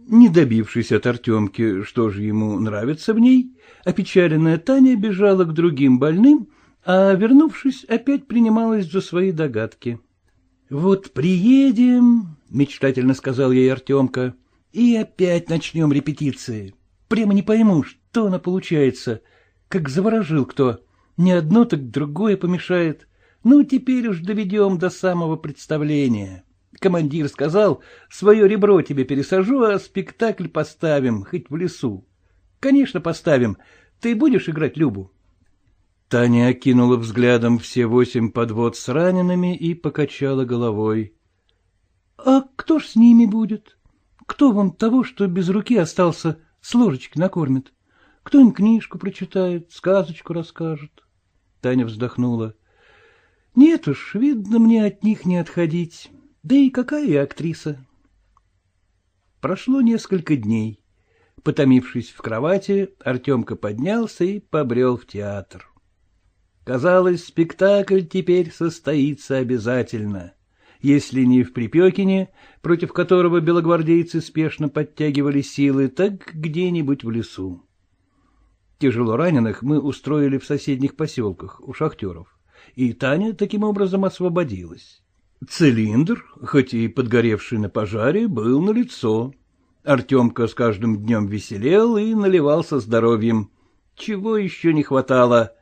Не добившись от Артемки, что же ему нравится в ней, опечаленная Таня бежала к другим больным, а, вернувшись, опять принималась за свои догадки. — Вот приедем, — мечтательно сказал ей Артемка, — и опять начнем репетиции. Прямо не пойму, что она получается, как заворожил кто. Не одно, так другое помешает. Ну, теперь уж доведем до самого представления. Командир сказал, свое ребро тебе пересажу, а спектакль поставим, хоть в лесу. Конечно, поставим. Ты будешь играть Любу? Таня окинула взглядом все восемь подвод с ранеными и покачала головой. — А кто ж с ними будет? Кто вам того, что без руки остался, с ложечки накормит? Кто им книжку прочитает, сказочку расскажет? Таня вздохнула. — Нет уж, видно, мне от них не отходить. Да и какая я актриса? Прошло несколько дней. Потомившись в кровати, Артемка поднялся и побрел в театр. Казалось, спектакль теперь состоится обязательно. Если не в Припекине, против которого белогвардейцы спешно подтягивали силы, так где-нибудь в лесу. Тяжело раненых мы устроили в соседних поселках, у шахтеров, и Таня таким образом освободилась. Цилиндр, хоть и подгоревший на пожаре, был налицо. Артемка с каждым днем веселел и наливался здоровьем. Чего еще не хватало?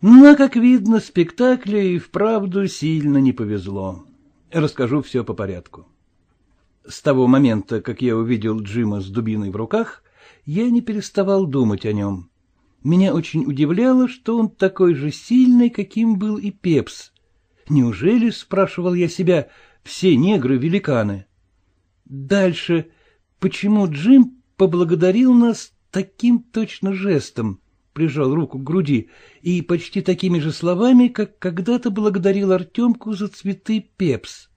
Но, как видно, спектаклю и вправду сильно не повезло. Расскажу все по порядку. С того момента, как я увидел Джима с дубиной в руках, я не переставал думать о нем. Меня очень удивляло, что он такой же сильный, каким был и Пепс. Неужели, спрашивал я себя, все негры великаны? Дальше, почему Джим поблагодарил нас таким точно жестом, прижал руку к груди, и почти такими же словами, как когда-то благодарил Артемку за цветы Пепс?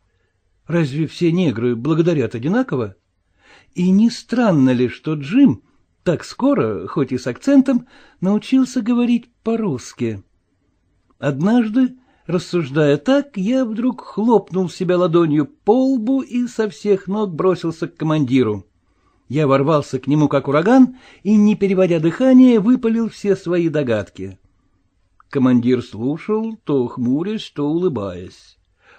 Разве все негры благодарят одинаково? И не странно ли, что Джим так скоро, хоть и с акцентом, научился говорить по-русски. Однажды, рассуждая так, я вдруг хлопнул себя ладонью по лбу и со всех ног бросился к командиру. Я ворвался к нему как ураган и, не переводя дыхание, выпалил все свои догадки. Командир слушал, то хмурясь, то улыбаясь.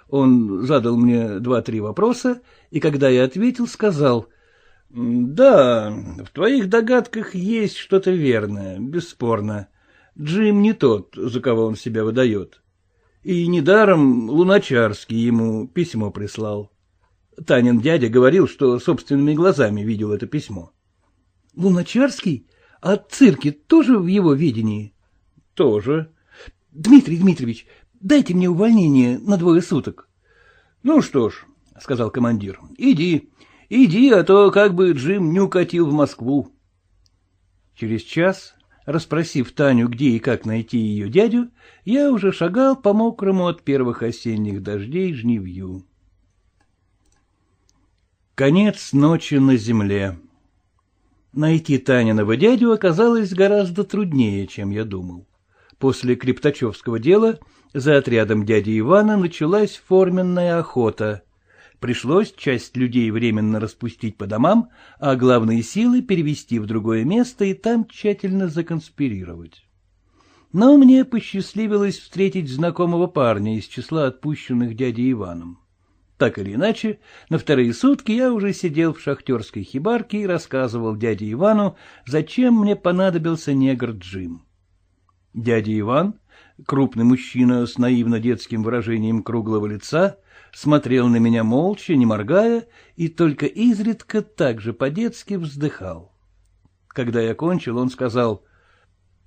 Он задал мне два-три вопроса, и когда я ответил, сказал — да, в твоих догадках есть что-то верное, бесспорно. Джим не тот, за кого он себя выдает. И недаром Луначарский ему письмо прислал. Танин дядя говорил, что собственными глазами видел это письмо. — Луначарский? А цирки тоже в его видении? — Тоже. — Дмитрий Дмитриевич, дайте мне увольнение на двое суток. — Ну что ж, — сказал командир, — иди, иди, а то как бы Джим не укатил в Москву. Через час, расспросив Таню, где и как найти ее дядю, я уже шагал по мокрому от первых осенних дождей жневью. Конец ночи на земле. Найти Таниного дядю оказалось гораздо труднее, чем я думал. После Криптачевского дела за отрядом дяди Ивана началась форменная охота. Пришлось часть людей временно распустить по домам, а главные силы перевести в другое место и там тщательно законспирировать. Но мне посчастливилось встретить знакомого парня из числа отпущенных дядей Иваном. Так или иначе, на вторые сутки я уже сидел в шахтерской хибарке и рассказывал дяде Ивану, зачем мне понадобился негр Джим. Дядя Иван, крупный мужчина с наивно-детским выражением круглого лица, смотрел на меня молча, не моргая, и только изредка так же по-детски вздыхал. Когда я кончил, он сказал, —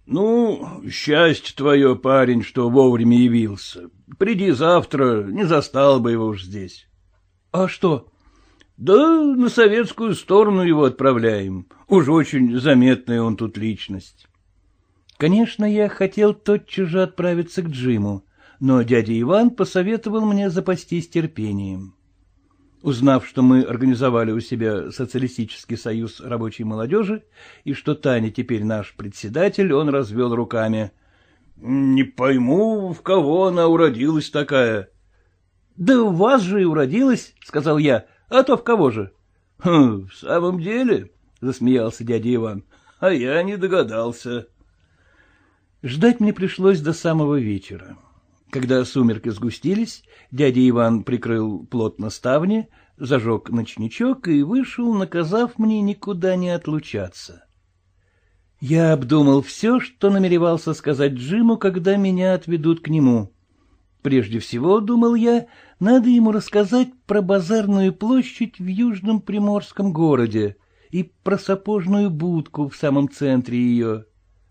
Ну, счастье твое, парень, что вовремя явился. Приди завтра, не застал бы его уж здесь. — А что? — Да на советскую сторону его отправляем. Уж очень заметная он тут личность. Конечно, я хотел тотчас же отправиться к Джиму, но дядя Иван посоветовал мне запастись терпением. Узнав, что мы организовали у себя социалистический союз рабочей молодежи и что Таня теперь наш председатель, он развел руками. — Не пойму, в кого она уродилась такая. — Да у вас же и уродилась, — сказал я, — а то в кого же? — В самом деле, — засмеялся дядя Иван, — а я не догадался. Ждать мне пришлось до самого вечера. Когда сумерки сгустились, дядя Иван прикрыл плотно ставни, зажег ночничок и вышел, наказав мне никуда не отлучаться. Я обдумал все, что намеревался сказать Джиму, когда меня отведут к нему. Прежде всего, думал я, надо ему рассказать про базарную площадь в южном приморском городе и про сапожную будку в самом центре ее.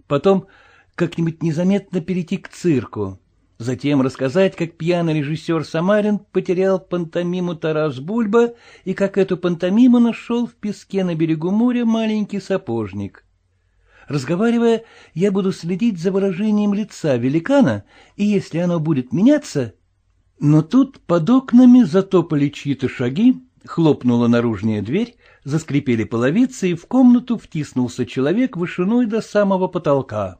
Потом как-нибудь незаметно перейти к цирку. Затем рассказать, как пьяный режиссер Самарин потерял пантомиму Тарас Бульба и как эту пантомиму нашел в песке на берегу моря маленький сапожник. Разговаривая, я буду следить за выражением лица великана, и если оно будет меняться... Но тут под окнами затопали чьи-то шаги, хлопнула наружная дверь, заскрипели половицы, и в комнату втиснулся человек вышиной до самого потолка.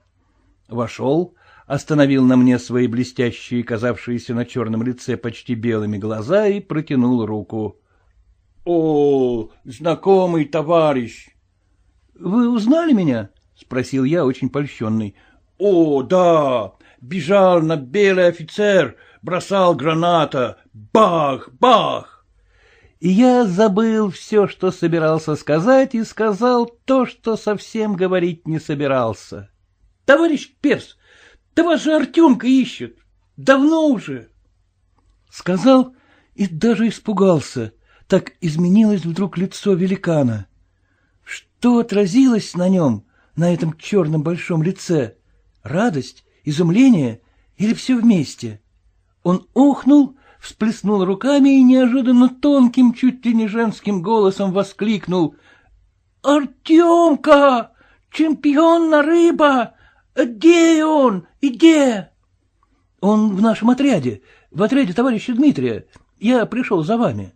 Вошел, остановил на мне свои блестящие, казавшиеся на черном лице почти белыми глаза и протянул руку. — О, знакомый товарищ! — Вы узнали меня? — спросил я, очень польщенный. — О, да! Бежал на белый офицер, бросал граната. Бах, бах! И я забыл все, что собирался сказать, и сказал то, что совсем говорить не собирался. — Товарищ Певс, да вас же Артемка ищет. Давно уже. Сказал и даже испугался. Так изменилось вдруг лицо великана. Что отразилось на нем, на этом черном большом лице? Радость, изумление или все вместе? Он ухнул, всплеснул руками и неожиданно тонким, чуть ли не женским голосом воскликнул. — Артемка! Чемпионна рыба! Где он? И где? Он в нашем отряде, в отряде товарища Дмитрия. Я пришел за вами.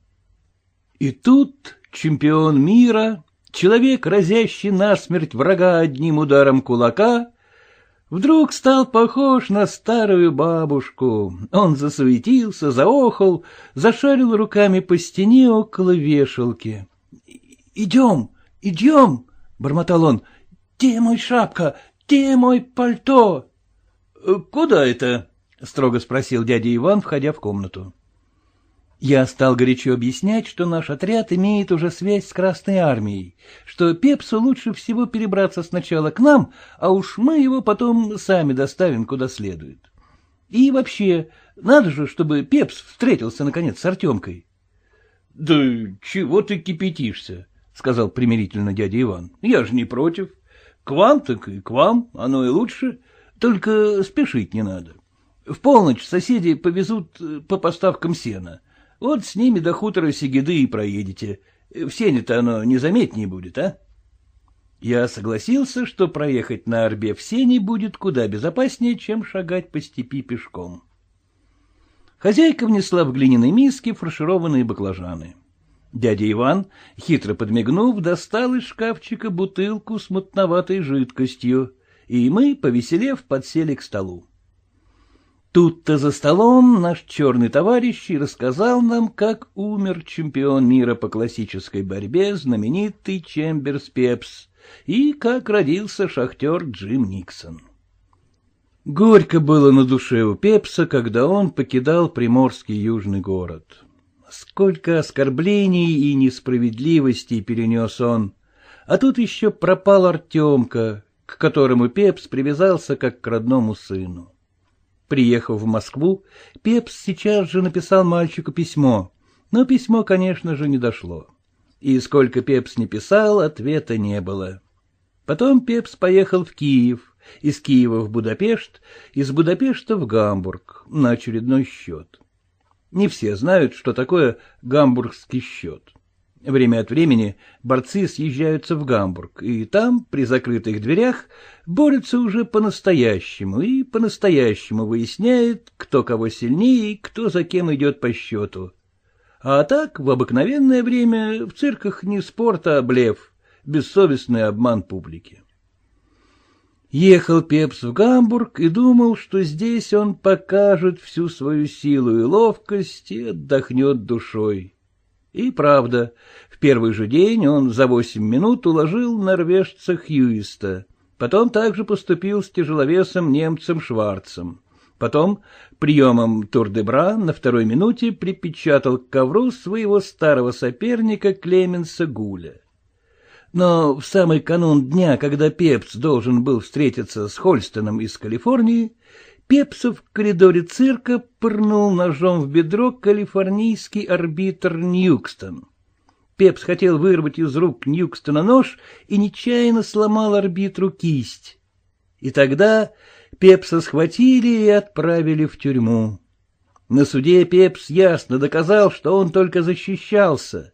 И тут чемпион мира, человек, разящий насмерть врага одним ударом кулака, вдруг стал похож на старую бабушку. Он засуетился, заохал, зашарил руками по стене около вешалки. — Идем, идем, — бормотал он. — Где мой шапка? Где мой пальто? Э, — Куда это? — строго спросил дядя Иван, входя в комнату. Я стал горячо объяснять, что наш отряд имеет уже связь с Красной Армией, что Пепсу лучше всего перебраться сначала к нам, а уж мы его потом сами доставим куда следует. И вообще, надо же, чтобы Пепс встретился, наконец, с Артемкой. — Да чего ты кипятишься? — сказал примирительно дядя Иван. — Я же не против. К вам так и к вам, оно и лучше. Только спешить не надо. В полночь соседи повезут э, по поставкам сена. Вот с ними до хутора Сигиды и проедете. В сене-то оно незаметнее будет, а? Я согласился, что проехать на Орбе в сене будет куда безопаснее, чем шагать по степи пешком. Хозяйка внесла в глиняной миске фаршированные баклажаны. Дядя Иван, хитро подмигнув, достал из шкафчика бутылку с мутноватой жидкостью, и мы, повеселев, подсели к столу. Тут-то за столом наш черный товарищ и рассказал нам, как умер чемпион мира по классической борьбе, знаменитый Чемберс Пепс, и как родился шахтер Джим Никсон. Горько было на душе у Пепса, когда он покидал приморский южный город. Сколько оскорблений и несправедливостей перенес он. А тут еще пропал Артемка, к которому Пепс привязался как к родному сыну. Приехав в Москву, Пепс сейчас же написал мальчику письмо, но письмо, конечно же, не дошло. И сколько Пепс не писал, ответа не было. Потом Пепс поехал в Киев, из Киева в Будапешт, из Будапешта в Гамбург на очередной счет. Не все знают, что такое гамбургский счет. Время от времени борцы съезжаются в Гамбург, и там, при закрытых дверях, борются уже по-настоящему и по-настоящему выясняет, кто кого сильнее и кто за кем идет по счету. А так, в обыкновенное время в цирках не спорт, а блеф, бессовестный обман публики. Ехал Пепс в Гамбург и думал, что здесь он покажет всю свою силу и ловкость и отдохнет душой. И правда, в первый же день он за восемь минут уложил норвежца Хьюиста, потом также поступил с тяжеловесом немцем Шварцем, потом приемом Тур-де-Бра на второй минуте припечатал к ковру своего старого соперника Клеменса Гуля. Но в самый канун дня, когда Пепс должен был встретиться с Хольстоном из Калифорнии, Пепсов в коридоре цирка пырнул ножом в бедро калифорнийский арбитр Ньюкстон. Пепс хотел вырвать из рук Ньюкстона нож и нечаянно сломал арбитру кисть. И тогда Пепса схватили и отправили в тюрьму. На суде Пепс ясно доказал, что он только защищался.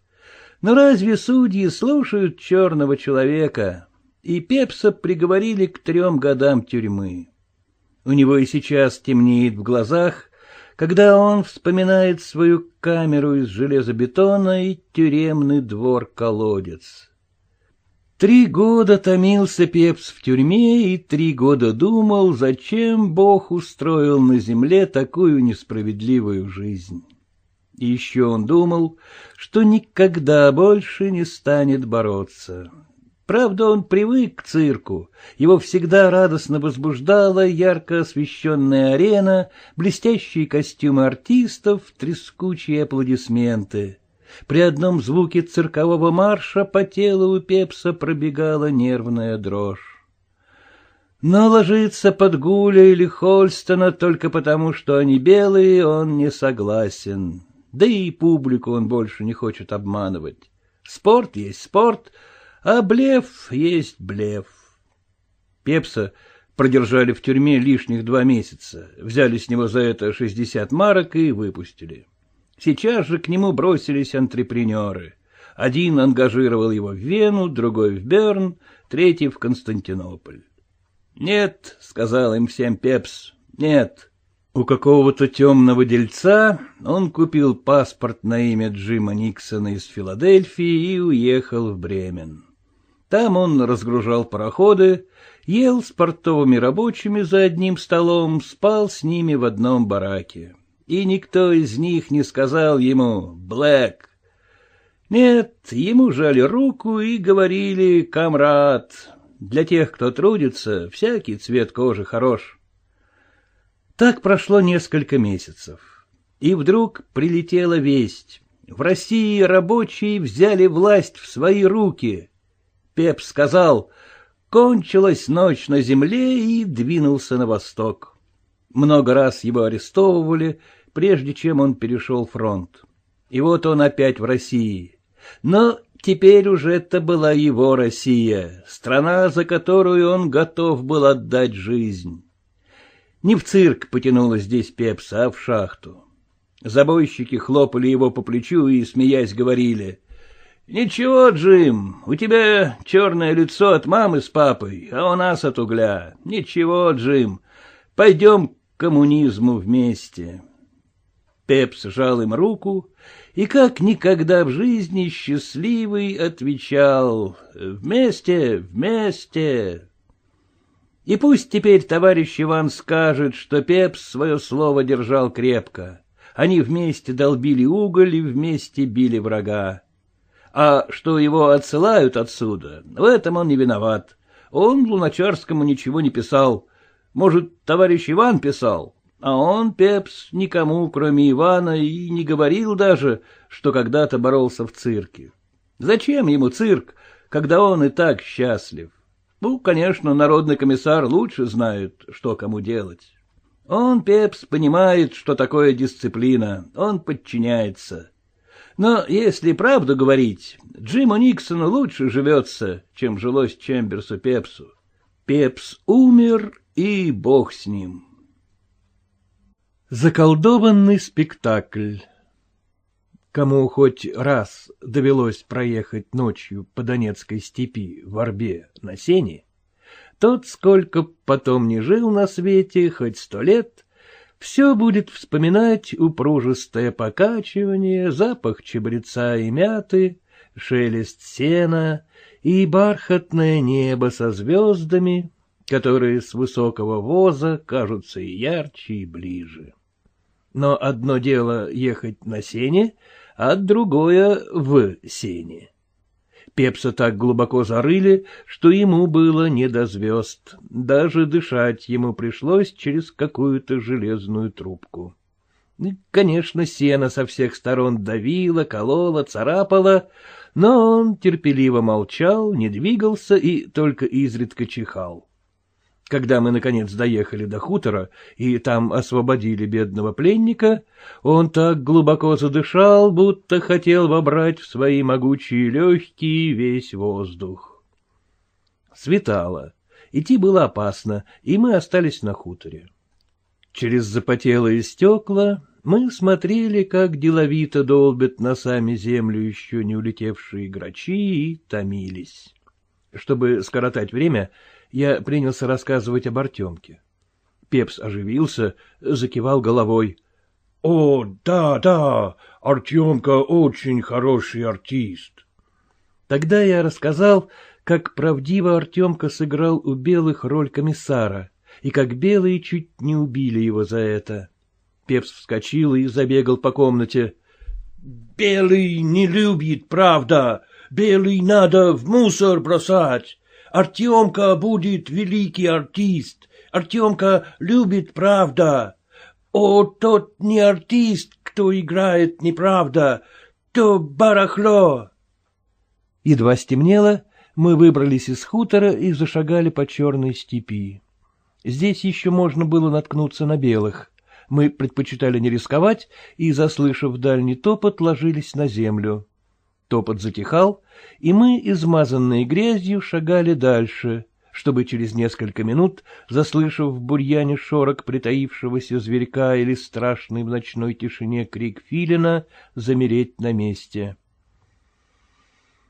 Но разве судьи слушают черного человека? И Пепса приговорили к трем годам тюрьмы. У него и сейчас темнеет в глазах, когда он вспоминает свою камеру из железобетона и тюремный двор-колодец. Три года томился Пепс в тюрьме и три года думал, зачем Бог устроил на земле такую несправедливую жизнь. И еще он думал, что никогда больше не станет бороться. Правда, он привык к цирку, его всегда радостно возбуждала ярко освещенная арена, блестящие костюмы артистов, трескучие аплодисменты. При одном звуке циркового марша по телу у Пепса пробегала нервная дрожь. Но ложиться под Гуля или Хольстона только потому, что они белые, он не согласен. Да и публику он больше не хочет обманывать. Спорт есть спорт — а блеф есть блеф. Пепса продержали в тюрьме лишних два месяца, взяли с него за это шестьдесят марок и выпустили. Сейчас же к нему бросились антрепренеры. Один ангажировал его в Вену, другой в Берн, третий в Константинополь. «Нет», — сказал им всем Пепс, — «нет». У какого-то темного дельца он купил паспорт на имя Джима Никсона из Филадельфии и уехал в Бремен. Там он разгружал пароходы, ел с портовыми рабочими за одним столом, спал с ними в одном бараке. И никто из них не сказал ему «Блэк». Нет, ему жали руку и говорили «Камрад». Для тех, кто трудится, всякий цвет кожи хорош. Так прошло несколько месяцев. И вдруг прилетела весть. В России рабочие взяли власть в свои руки — Пеп сказал, кончилась ночь на земле и двинулся на восток. Много раз его арестовывали, прежде чем он перешел фронт. И вот он опять в России. Но теперь уже это была его Россия, страна, за которую он готов был отдать жизнь. Не в цирк потянуло здесь Пепса, а в шахту. Забойщики хлопали его по плечу и, смеясь, говорили, «Ничего, Джим, у тебя черное лицо от мамы с папой, а у нас от угля. Ничего, Джим, пойдем к коммунизму вместе». Пепс жал им руку и как никогда в жизни счастливый отвечал «Вместе, вместе». И пусть теперь товарищ Иван скажет, что Пепс свое слово держал крепко. Они вместе долбили уголь и вместе били врага. А что его отсылают отсюда, в этом он не виноват. Он Луначарскому ничего не писал. Может, товарищ Иван писал, а он, Пепс, никому, кроме Ивана, и не говорил даже, что когда-то боролся в цирке. Зачем ему цирк, когда он и так счастлив? Ну, конечно, народный комиссар лучше знает, что кому делать. Он, Пепс, понимает, что такое дисциплина, он подчиняется. Но если правду говорить, Джиму Никсону лучше живется, чем жилось Чемберсу Пепсу. Пепс умер, и бог с ним. Заколдованный спектакль Кому хоть раз довелось проехать ночью по Донецкой степи в Орбе на сене, тот, сколько потом не жил на свете, хоть сто лет, все будет вспоминать упружистое покачивание, запах чебреца и мяты, шелест сена и бархатное небо со звездами, которые с высокого воза кажутся ярче, и ближе. Но одно дело ехать на сене, а другое — в сене. Пепса так глубоко зарыли, что ему было не до звезд. Даже дышать ему пришлось через какую-то железную трубку. Конечно, сено со всех сторон давило, кололо, царапало, но он терпеливо молчал, не двигался и только изредка чихал. Когда мы, наконец, доехали до хутора и там освободили бедного пленника, он так глубоко задышал, будто хотел вобрать в свои могучие легкие весь воздух. Светало. Идти было опасно, и мы остались на хуторе. Через запотелые стекла мы смотрели, как деловито долбят носами землю еще не улетевшие грачи, и томились. Чтобы скоротать время, я принялся рассказывать об Артемке. Пепс оживился, закивал головой. — О, да, да, Артемка очень хороший артист. Тогда я рассказал, как правдиво Артемка сыграл у белых роль комиссара, и как белые чуть не убили его за это. Пепс вскочил и забегал по комнате. — Белый не любит, правда. Белый надо в мусор бросать. Артемка будет великий артист. Артемка любит правда. О, тот не артист, кто играет неправда, то барахло. Едва стемнело, мы выбрались из хутора и зашагали по черной степи. Здесь еще можно было наткнуться на белых. Мы предпочитали не рисковать и, заслышав дальний топот, ложились на землю. Топот затихал, и мы, измазанные грязью, шагали дальше, чтобы через несколько минут, заслышав в бурьяне шорок притаившегося зверька или страшный в ночной тишине крик филина, замереть на месте.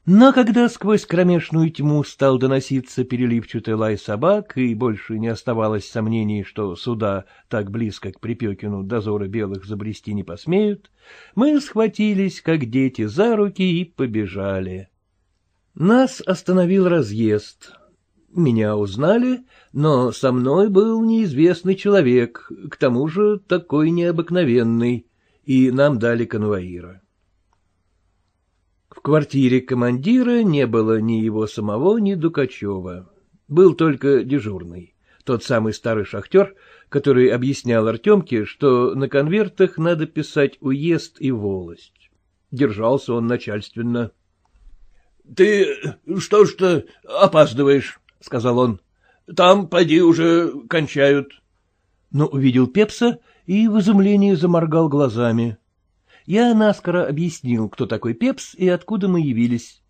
Но когда сквозь кромешную тьму стал доноситься переливчатый лай собак, и больше не оставалось сомнений, что суда так близко к Припекину дозоры белых забрести не посмеют, мы схватились, как дети, за руки и побежали. Нас остановил разъезд. Меня узнали, но со мной был неизвестный человек, к тому же такой необыкновенный, и нам дали конвоира. В квартире командира не было ни его самого, ни Дукачева. Был только дежурный, тот самый старый шахтер, который объяснял Артемке, что на конвертах надо писать уезд и волость. Держался он начальственно. — Ты что ж — опаздываешь, — сказал он. — Там, пойди, уже кончают. но увидел Пепса и в изумлении заморгал глазами. Я наскоро объяснил, кто такой Пепс и откуда мы явились.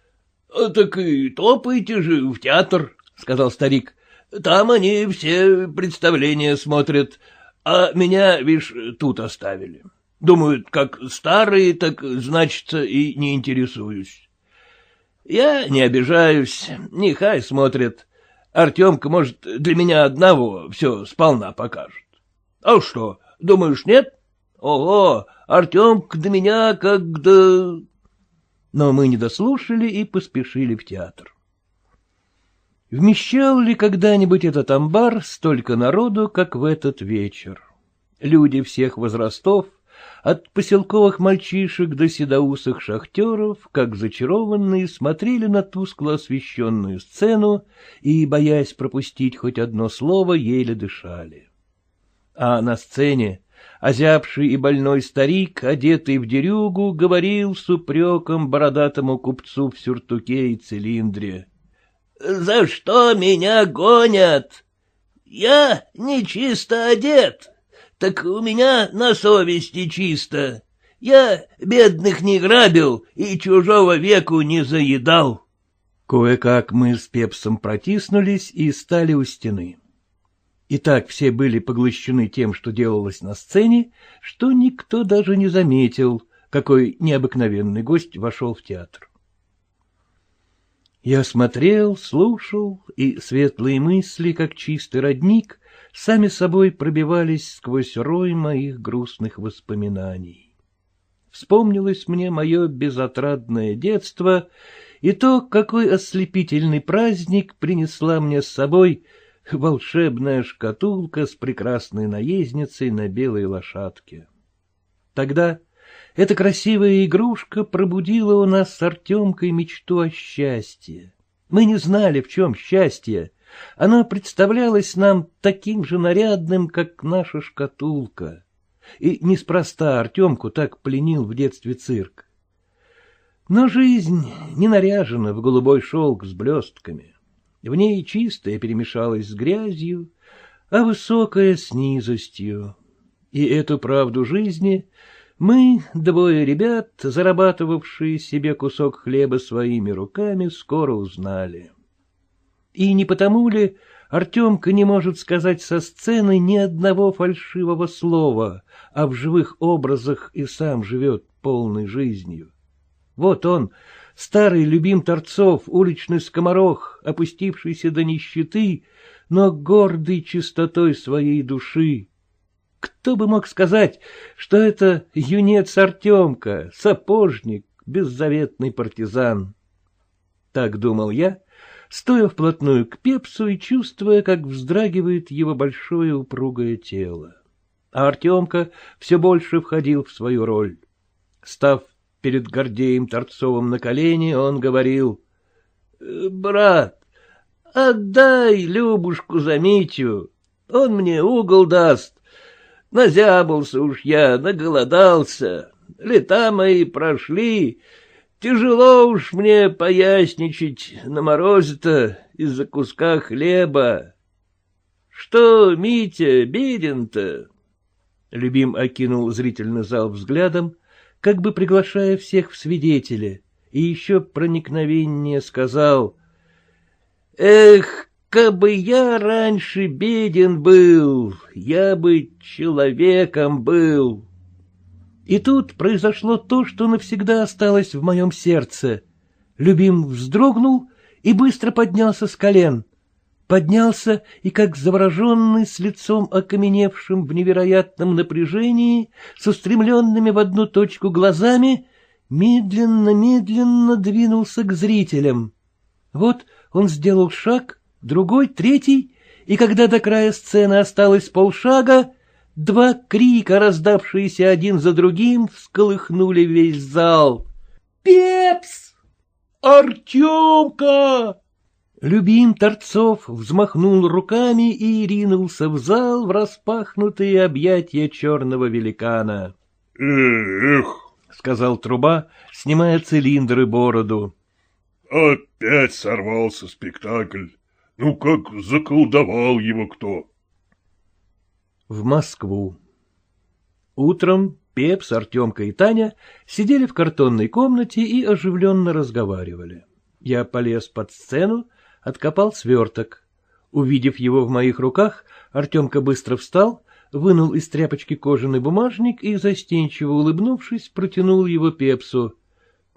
— Так и топайте же в театр, — сказал старик. — Там они все представления смотрят, а меня, видишь, тут оставили. Думают, как старые, так, значит, и не интересуюсь. Я не обижаюсь, нехай смотрят. Артемка, может, для меня одного все сполна покажет. А что, думаешь, нет? Ого, Артемка до меня как до... Но мы не дослушали и поспешили в театр. Вмещал ли когда-нибудь этот амбар столько народу, как в этот вечер? Люди всех возрастов, от поселковых мальчишек до седоусых шахтеров, как зачарованные, смотрели на тускло освещенную сцену и, боясь пропустить хоть одно слово, еле дышали. А на сцене озябший и больной старик, одетый в дерюгу, говорил с упреком бородатому купцу в сюртуке и цилиндре. — За что меня гонят? Я нечисто одет, так у меня на совести чисто. Я бедных не грабил и чужого веку не заедал. Кое-как мы с Пепсом протиснулись и стали у стены. И так все были поглощены тем, что делалось на сцене, что никто даже не заметил, какой необыкновенный гость вошел в театр. Я смотрел, слушал, и светлые мысли, как чистый родник, сами собой пробивались сквозь рой моих грустных воспоминаний. Вспомнилось мне мое безотрадное детство и то, какой ослепительный праздник принесла мне с собой — волшебная шкатулка с прекрасной наездницей на белой лошадке. Тогда эта красивая игрушка пробудила у нас с Артемкой мечту о счастье. Мы не знали, в чем счастье. Оно представлялось нам таким же нарядным, как наша шкатулка. И неспроста Артемку так пленил в детстве цирк. Но жизнь не наряжена в голубой шелк с блестками. В ней чистое перемешалось с грязью, а высокое — с низостью. И эту правду жизни мы, двое ребят, зарабатывавшие себе кусок хлеба своими руками, скоро узнали. И не потому ли Артемка не может сказать со сцены ни одного фальшивого слова, а в живых образах и сам живет полной жизнью? Вот он, старый любим торцов, уличный скоморох, опустившийся до нищеты, но гордый чистотой своей души. Кто бы мог сказать, что это юнец Артемка, сапожник, беззаветный партизан? Так думал я, стоя вплотную к Пепсу и чувствуя, как вздрагивает его большое упругое тело. А Артемка все больше входил в свою роль. Став перед Гордеем Торцовым на колени, он говорил, «Э, — Брат, отдай Любушку за Митю, он мне угол даст. Назябался уж я, наголодался, лета мои прошли, тяжело уж мне поясничать на морозе-то из-за куска хлеба. Что, Митя, беден-то? Любим окинул зрительный зал взглядом, как бы приглашая всех в свидетели, и еще проникновеннее сказал, «Эх, кабы я раньше беден был, я бы человеком был». И тут произошло то, что навсегда осталось в моем сердце. Любим вздрогнул и быстро поднялся с колен поднялся и, как завороженный, с лицом окаменевшим в невероятном напряжении, с устремленными в одну точку глазами, медленно-медленно двинулся к зрителям. Вот он сделал шаг, другой, третий, и когда до края сцены осталось полшага, два крика, раздавшиеся один за другим, всколыхнули весь зал. «Пепс! Артемка!» Любим Торцов взмахнул руками и ринулся в зал в распахнутые объятия черного великана. — Эх, — сказал труба, снимая цилиндр и бороду. — Опять сорвался спектакль. Ну, как заколдовал его кто. В Москву. Утром Пепс, Артемка и Таня сидели в картонной комнате и оживленно разговаривали. Я полез под сцену, откопал сверток. Увидев его в моих руках, Артемка быстро встал, вынул из тряпочки кожаный бумажник и, застенчиво улыбнувшись, протянул его Пепсу.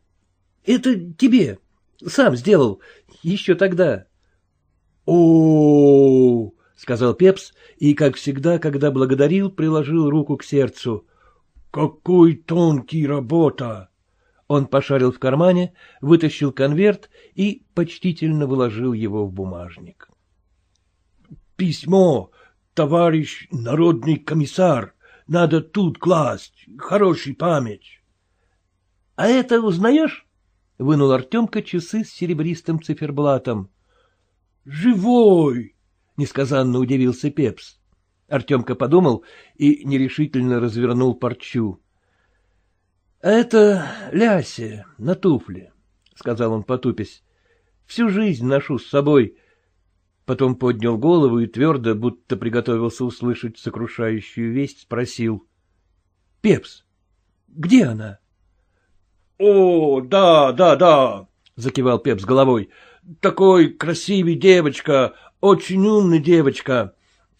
— Это тебе. Сам сделал. Еще тогда. — О, сказал Пепс и, как всегда, когда благодарил, приложил руку к сердцу. — Какой тонкий работа! Он пошарил в кармане, вытащил конверт и почтительно выложил его в бумажник. — Письмо, товарищ народный комиссар, надо тут класть, хороший память. — А это узнаешь? — вынул Артемка часы с серебристым циферблатом. — Живой! — несказанно удивился Пепс. Артемка подумал и нерешительно развернул парчу. — Это ляся на туфле, — сказал он потупясь. — Всю жизнь ношу с собой. Потом поднял голову и твердо, будто приготовился услышать сокрушающую весть, спросил. — Пепс, где она? — О, да, да, да, — закивал Пепс головой. — Такой красивый девочка, очень умная девочка.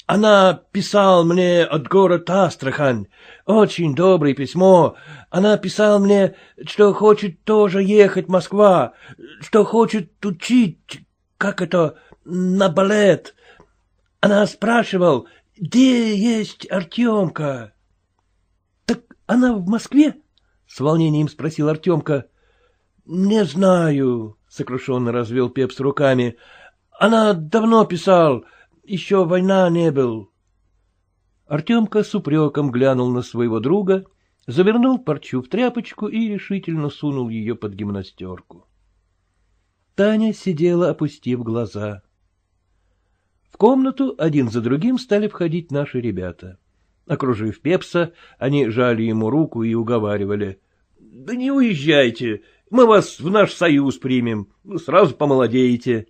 Она писал мне от города Астрахань. Очень доброе письмо. Она писала мне, что хочет тоже ехать в Москва, что хочет учить, как это, на балет. Она спрашивал, где есть Артемка. — Так она в Москве? — с волнением спросил Артемка. — Не знаю, — сокрушенно развел Пепс руками. — Она давно писал, еще война не был. Артемка с упреком глянул на своего друга, завернул парчу в тряпочку и решительно сунул ее под гимнастерку. Таня сидела, опустив глаза. В комнату один за другим стали входить наши ребята. Окружив Пепса, они жали ему руку и уговаривали. — Да не уезжайте, мы вас в наш союз примем, сразу помолодеете.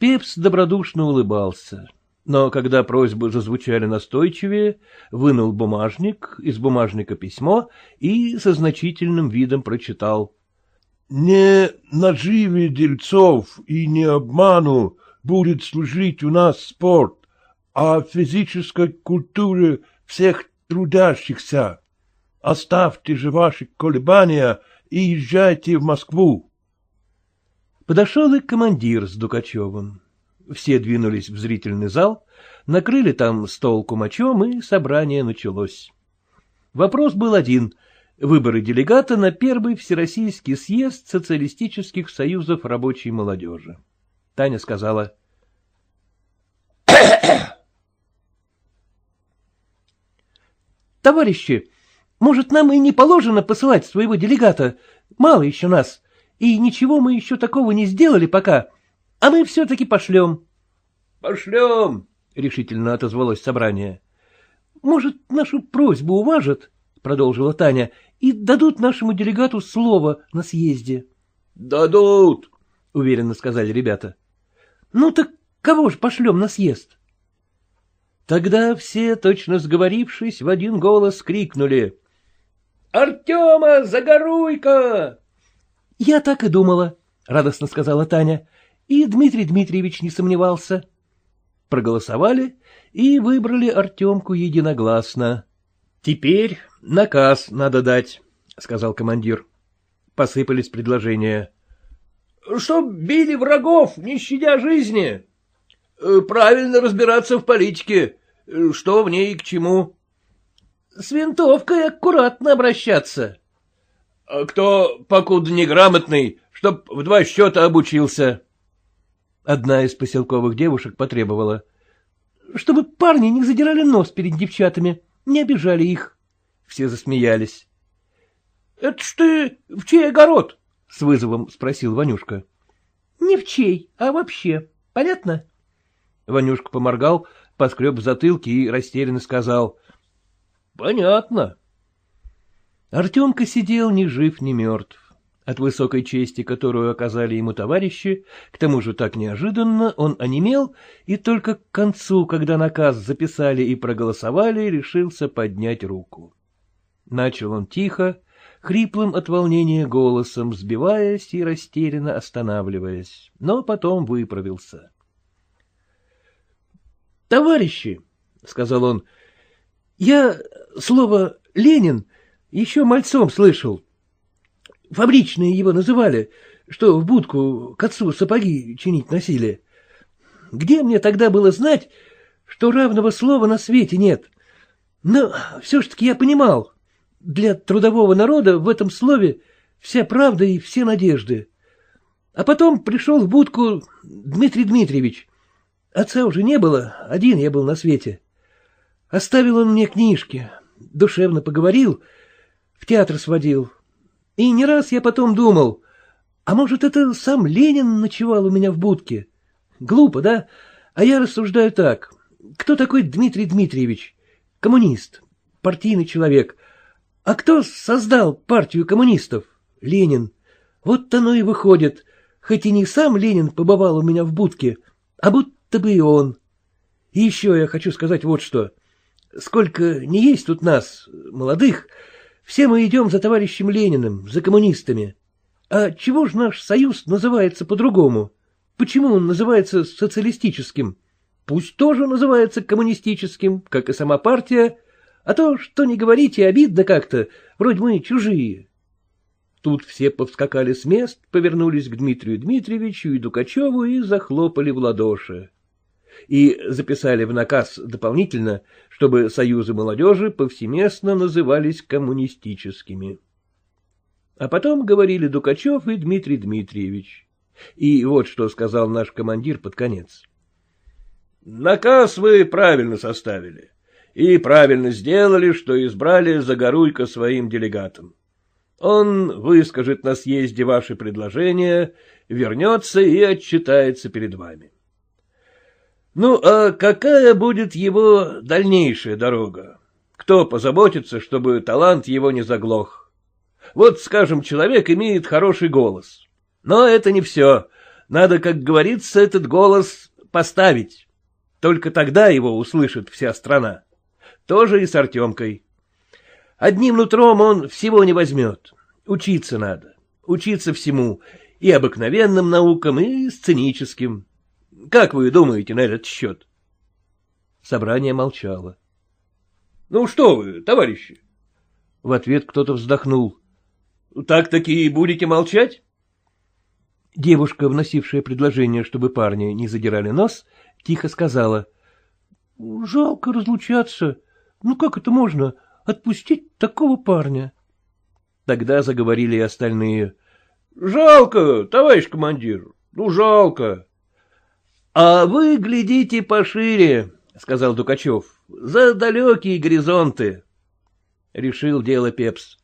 Пепс добродушно улыбался, но когда просьбы зазвучали настойчивее, вынул бумажник, из бумажника письмо и со значительным видом прочитал. — Не наживе дельцов и не обману будет служить у нас спорт, а физической культуре всех трудящихся. Оставьте же ваши колебания и езжайте в Москву. Подошел и командир с Дукачевым. Все двинулись в зрительный зал, накрыли там стол кумачом, и собрание началось. Вопрос был один — выборы делегата на первый Всероссийский съезд социалистических союзов рабочей молодежи. Таня сказала. Товарищи, может, нам и не положено посылать своего делегата? Мало еще нас. И ничего мы еще такого не сделали пока. А мы все-таки пошлем. — Пошлем, — решительно отозвалось собрание. — Может, нашу просьбу уважат, — продолжила Таня, — и дадут нашему делегату слово на съезде. — Дадут, — уверенно сказали ребята. — Ну так кого ж пошлем на съезд? Тогда все, точно сговорившись, в один голос крикнули. — Артема, загоруй-ка! — Я так и думала, — радостно сказала Таня, и Дмитрий Дмитриевич не сомневался. Проголосовали и выбрали Артемку единогласно. — Теперь наказ надо дать, — сказал командир. Посыпались предложения. — Чтоб били врагов, не щадя жизни. — Правильно разбираться в политике, что в ней и к чему. — С винтовкой аккуратно обращаться. А — Кто, покуда неграмотный, чтоб в два счета обучился. Одна из поселковых девушек потребовала. — Чтобы парни не задирали нос перед девчатами, не обижали их. Все засмеялись. — Это ж ты в чей огород? — с вызовом спросил Ванюшка. — Не в чей, а вообще. Понятно? Ванюшка поморгал, поскреб в затылке и растерянно сказал. — Понятно. Артемка сидел ни жив, ни мертв. От высокой чести, которую оказали ему товарищи, к тому же так неожиданно, он онемел, и только к концу, когда наказ записали и проголосовали, решился поднять руку. Начал он тихо, хриплым от волнения голосом, сбиваясь и растерянно останавливаясь, но потом выправился. — Товарищи, — сказал он, — я слово «Ленин» еще мальцом слышал. Фабричные его называли, что в будку к отцу сапоги чинить носили. Где мне тогда было знать, что равного слова на свете нет? Но все ж таки я понимал, для трудового народа в этом слове вся правда и все надежды. А потом пришел в будку Дмитрий Дмитриевич. Отца уже не было, один я был на свете. Оставил он мне книжки, душевно поговорил, в театр сводил. И не раз я потом думал, а может, это сам Ленин ночевал у меня в будке? Глупо, да? А я рассуждаю так. Кто такой Дмитрий Дмитриевич? Коммунист, партийный человек. А кто создал партию коммунистов? Ленин. Вот оно и выходит. Хоть и не сам Ленин побывал у меня в будке, а будто бы и он. И еще я хочу сказать вот что. Сколько не есть тут нас, молодых, все мы идем за товарищем Лениным, за коммунистами. А чего ж наш союз называется по-другому? Почему он называется социалистическим? Пусть тоже называется коммунистическим, как и сама партия, а то, что не говорите, обидно как-то, вроде мы чужие. Тут все повскакали с мест, повернулись к Дмитрию Дмитриевичу и Дукачеву и захлопали в ладоши и записали в наказ дополнительно, чтобы союзы молодежи повсеместно назывались коммунистическими. А потом говорили Дукачев и Дмитрий Дмитриевич. И вот что сказал наш командир под конец. «Наказ вы правильно составили, и правильно сделали, что избрали Загоруйко своим делегатом. Он выскажет на съезде ваши предложения, вернется и отчитается перед вами. Ну, а какая будет его дальнейшая дорога? Кто позаботится, чтобы талант его не заглох? Вот, скажем, человек имеет хороший голос. Но это не все. Надо, как говорится, этот голос поставить. Только тогда его услышит вся страна. Тоже и с Артемкой. Одним нутром он всего не возьмет. Учиться надо. Учиться всему. И обыкновенным наукам, и сценическим. Как вы думаете на этот счет? Собрание молчало. — Ну что вы, товарищи? В ответ кто-то вздохнул. — Так-таки и будете молчать? Девушка, вносившая предложение, чтобы парни не задирали нос, тихо сказала. — Жалко разлучаться. Ну как это можно, отпустить такого парня? Тогда заговорили и остальные. — Жалко, товарищ командир, ну жалко. — А вы глядите пошире, — сказал Дукачев, — за далекие горизонты. Решил дело Пепс.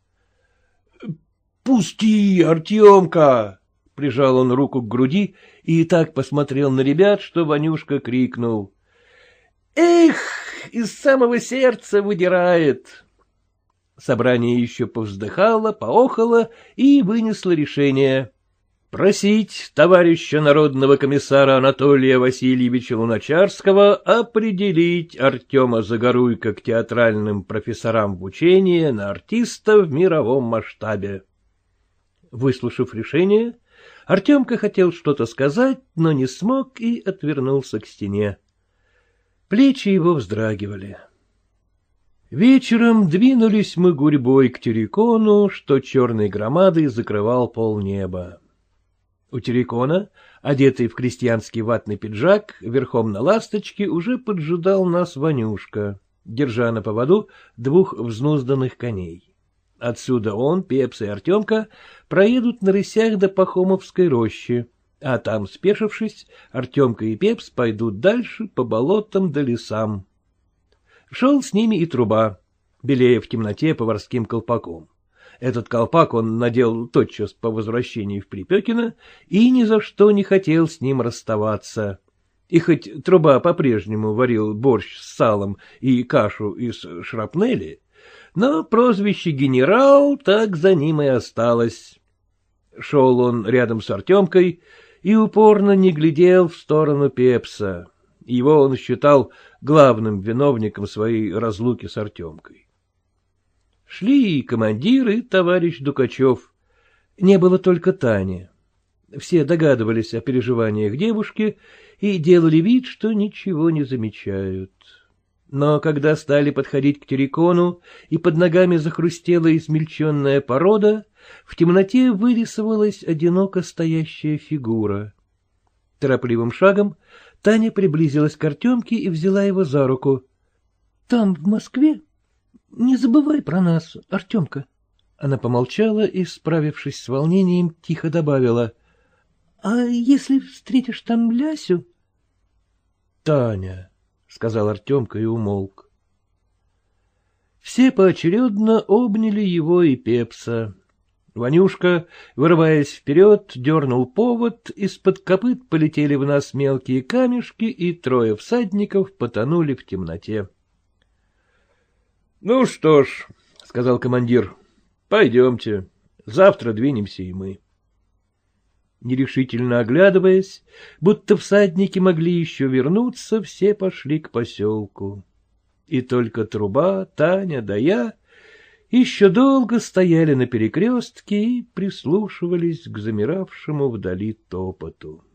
— Пусти, Артемка! — прижал он руку к груди и так посмотрел на ребят, что Ванюшка крикнул. — Эх, из самого сердца выдирает! Собрание еще повздыхало, поохало и вынесло решение просить товарища народного комиссара Анатолия Васильевича Луначарского определить Артема Загоруйка к театральным профессорам в учении на артиста в мировом масштабе. Выслушав решение, Артемка хотел что-то сказать, но не смог и отвернулся к стене. Плечи его вздрагивали. Вечером двинулись мы гурьбой к Терекону, что черной громадой закрывал полнеба. У Терекона, одетый в крестьянский ватный пиджак, верхом на ласточке, уже поджидал нас Ванюшка, держа на поводу двух взнузданных коней. Отсюда он, Пепс и Артемка проедут на рысях до Пахомовской рощи, а там, спешившись, Артемка и Пепс пойдут дальше по болотам да лесам. Шел с ними и труба, белея в темноте поварским колпаком. Этот колпак он надел тотчас по возвращении в Припекино и ни за что не хотел с ним расставаться. И хоть труба по-прежнему варил борщ с салом и кашу из шрапнели, но прозвище «генерал» так за ним и осталось. Шел он рядом с Артемкой и упорно не глядел в сторону Пепса. Его он считал главным виновником своей разлуки с Артемкой. Шли и командир, и товарищ Дукачев. Не было только Тани. Все догадывались о переживаниях девушки и делали вид, что ничего не замечают. Но когда стали подходить к террикону, и под ногами захрустела измельченная порода, в темноте вырисовалась одиноко стоящая фигура. Торопливым шагом Таня приблизилась к Артемке и взяла его за руку. — Там, в Москве? Не забывай про нас, Артемка. Она помолчала и, справившись с волнением, тихо добавила. — А если встретишь там Лясю? — Таня, — сказал Артемка и умолк. Все поочередно обняли его и Пепса. Ванюшка, вырываясь вперед, дернул повод, из-под копыт полетели в нас мелкие камешки, и трое всадников потонули в темноте. — Ну что ж, — сказал командир, — пойдемте, завтра двинемся и мы. Нерешительно оглядываясь, будто всадники могли еще вернуться, все пошли к поселку. И только труба, Таня да я еще долго стояли на перекрестке и прислушивались к замиравшему вдали топоту.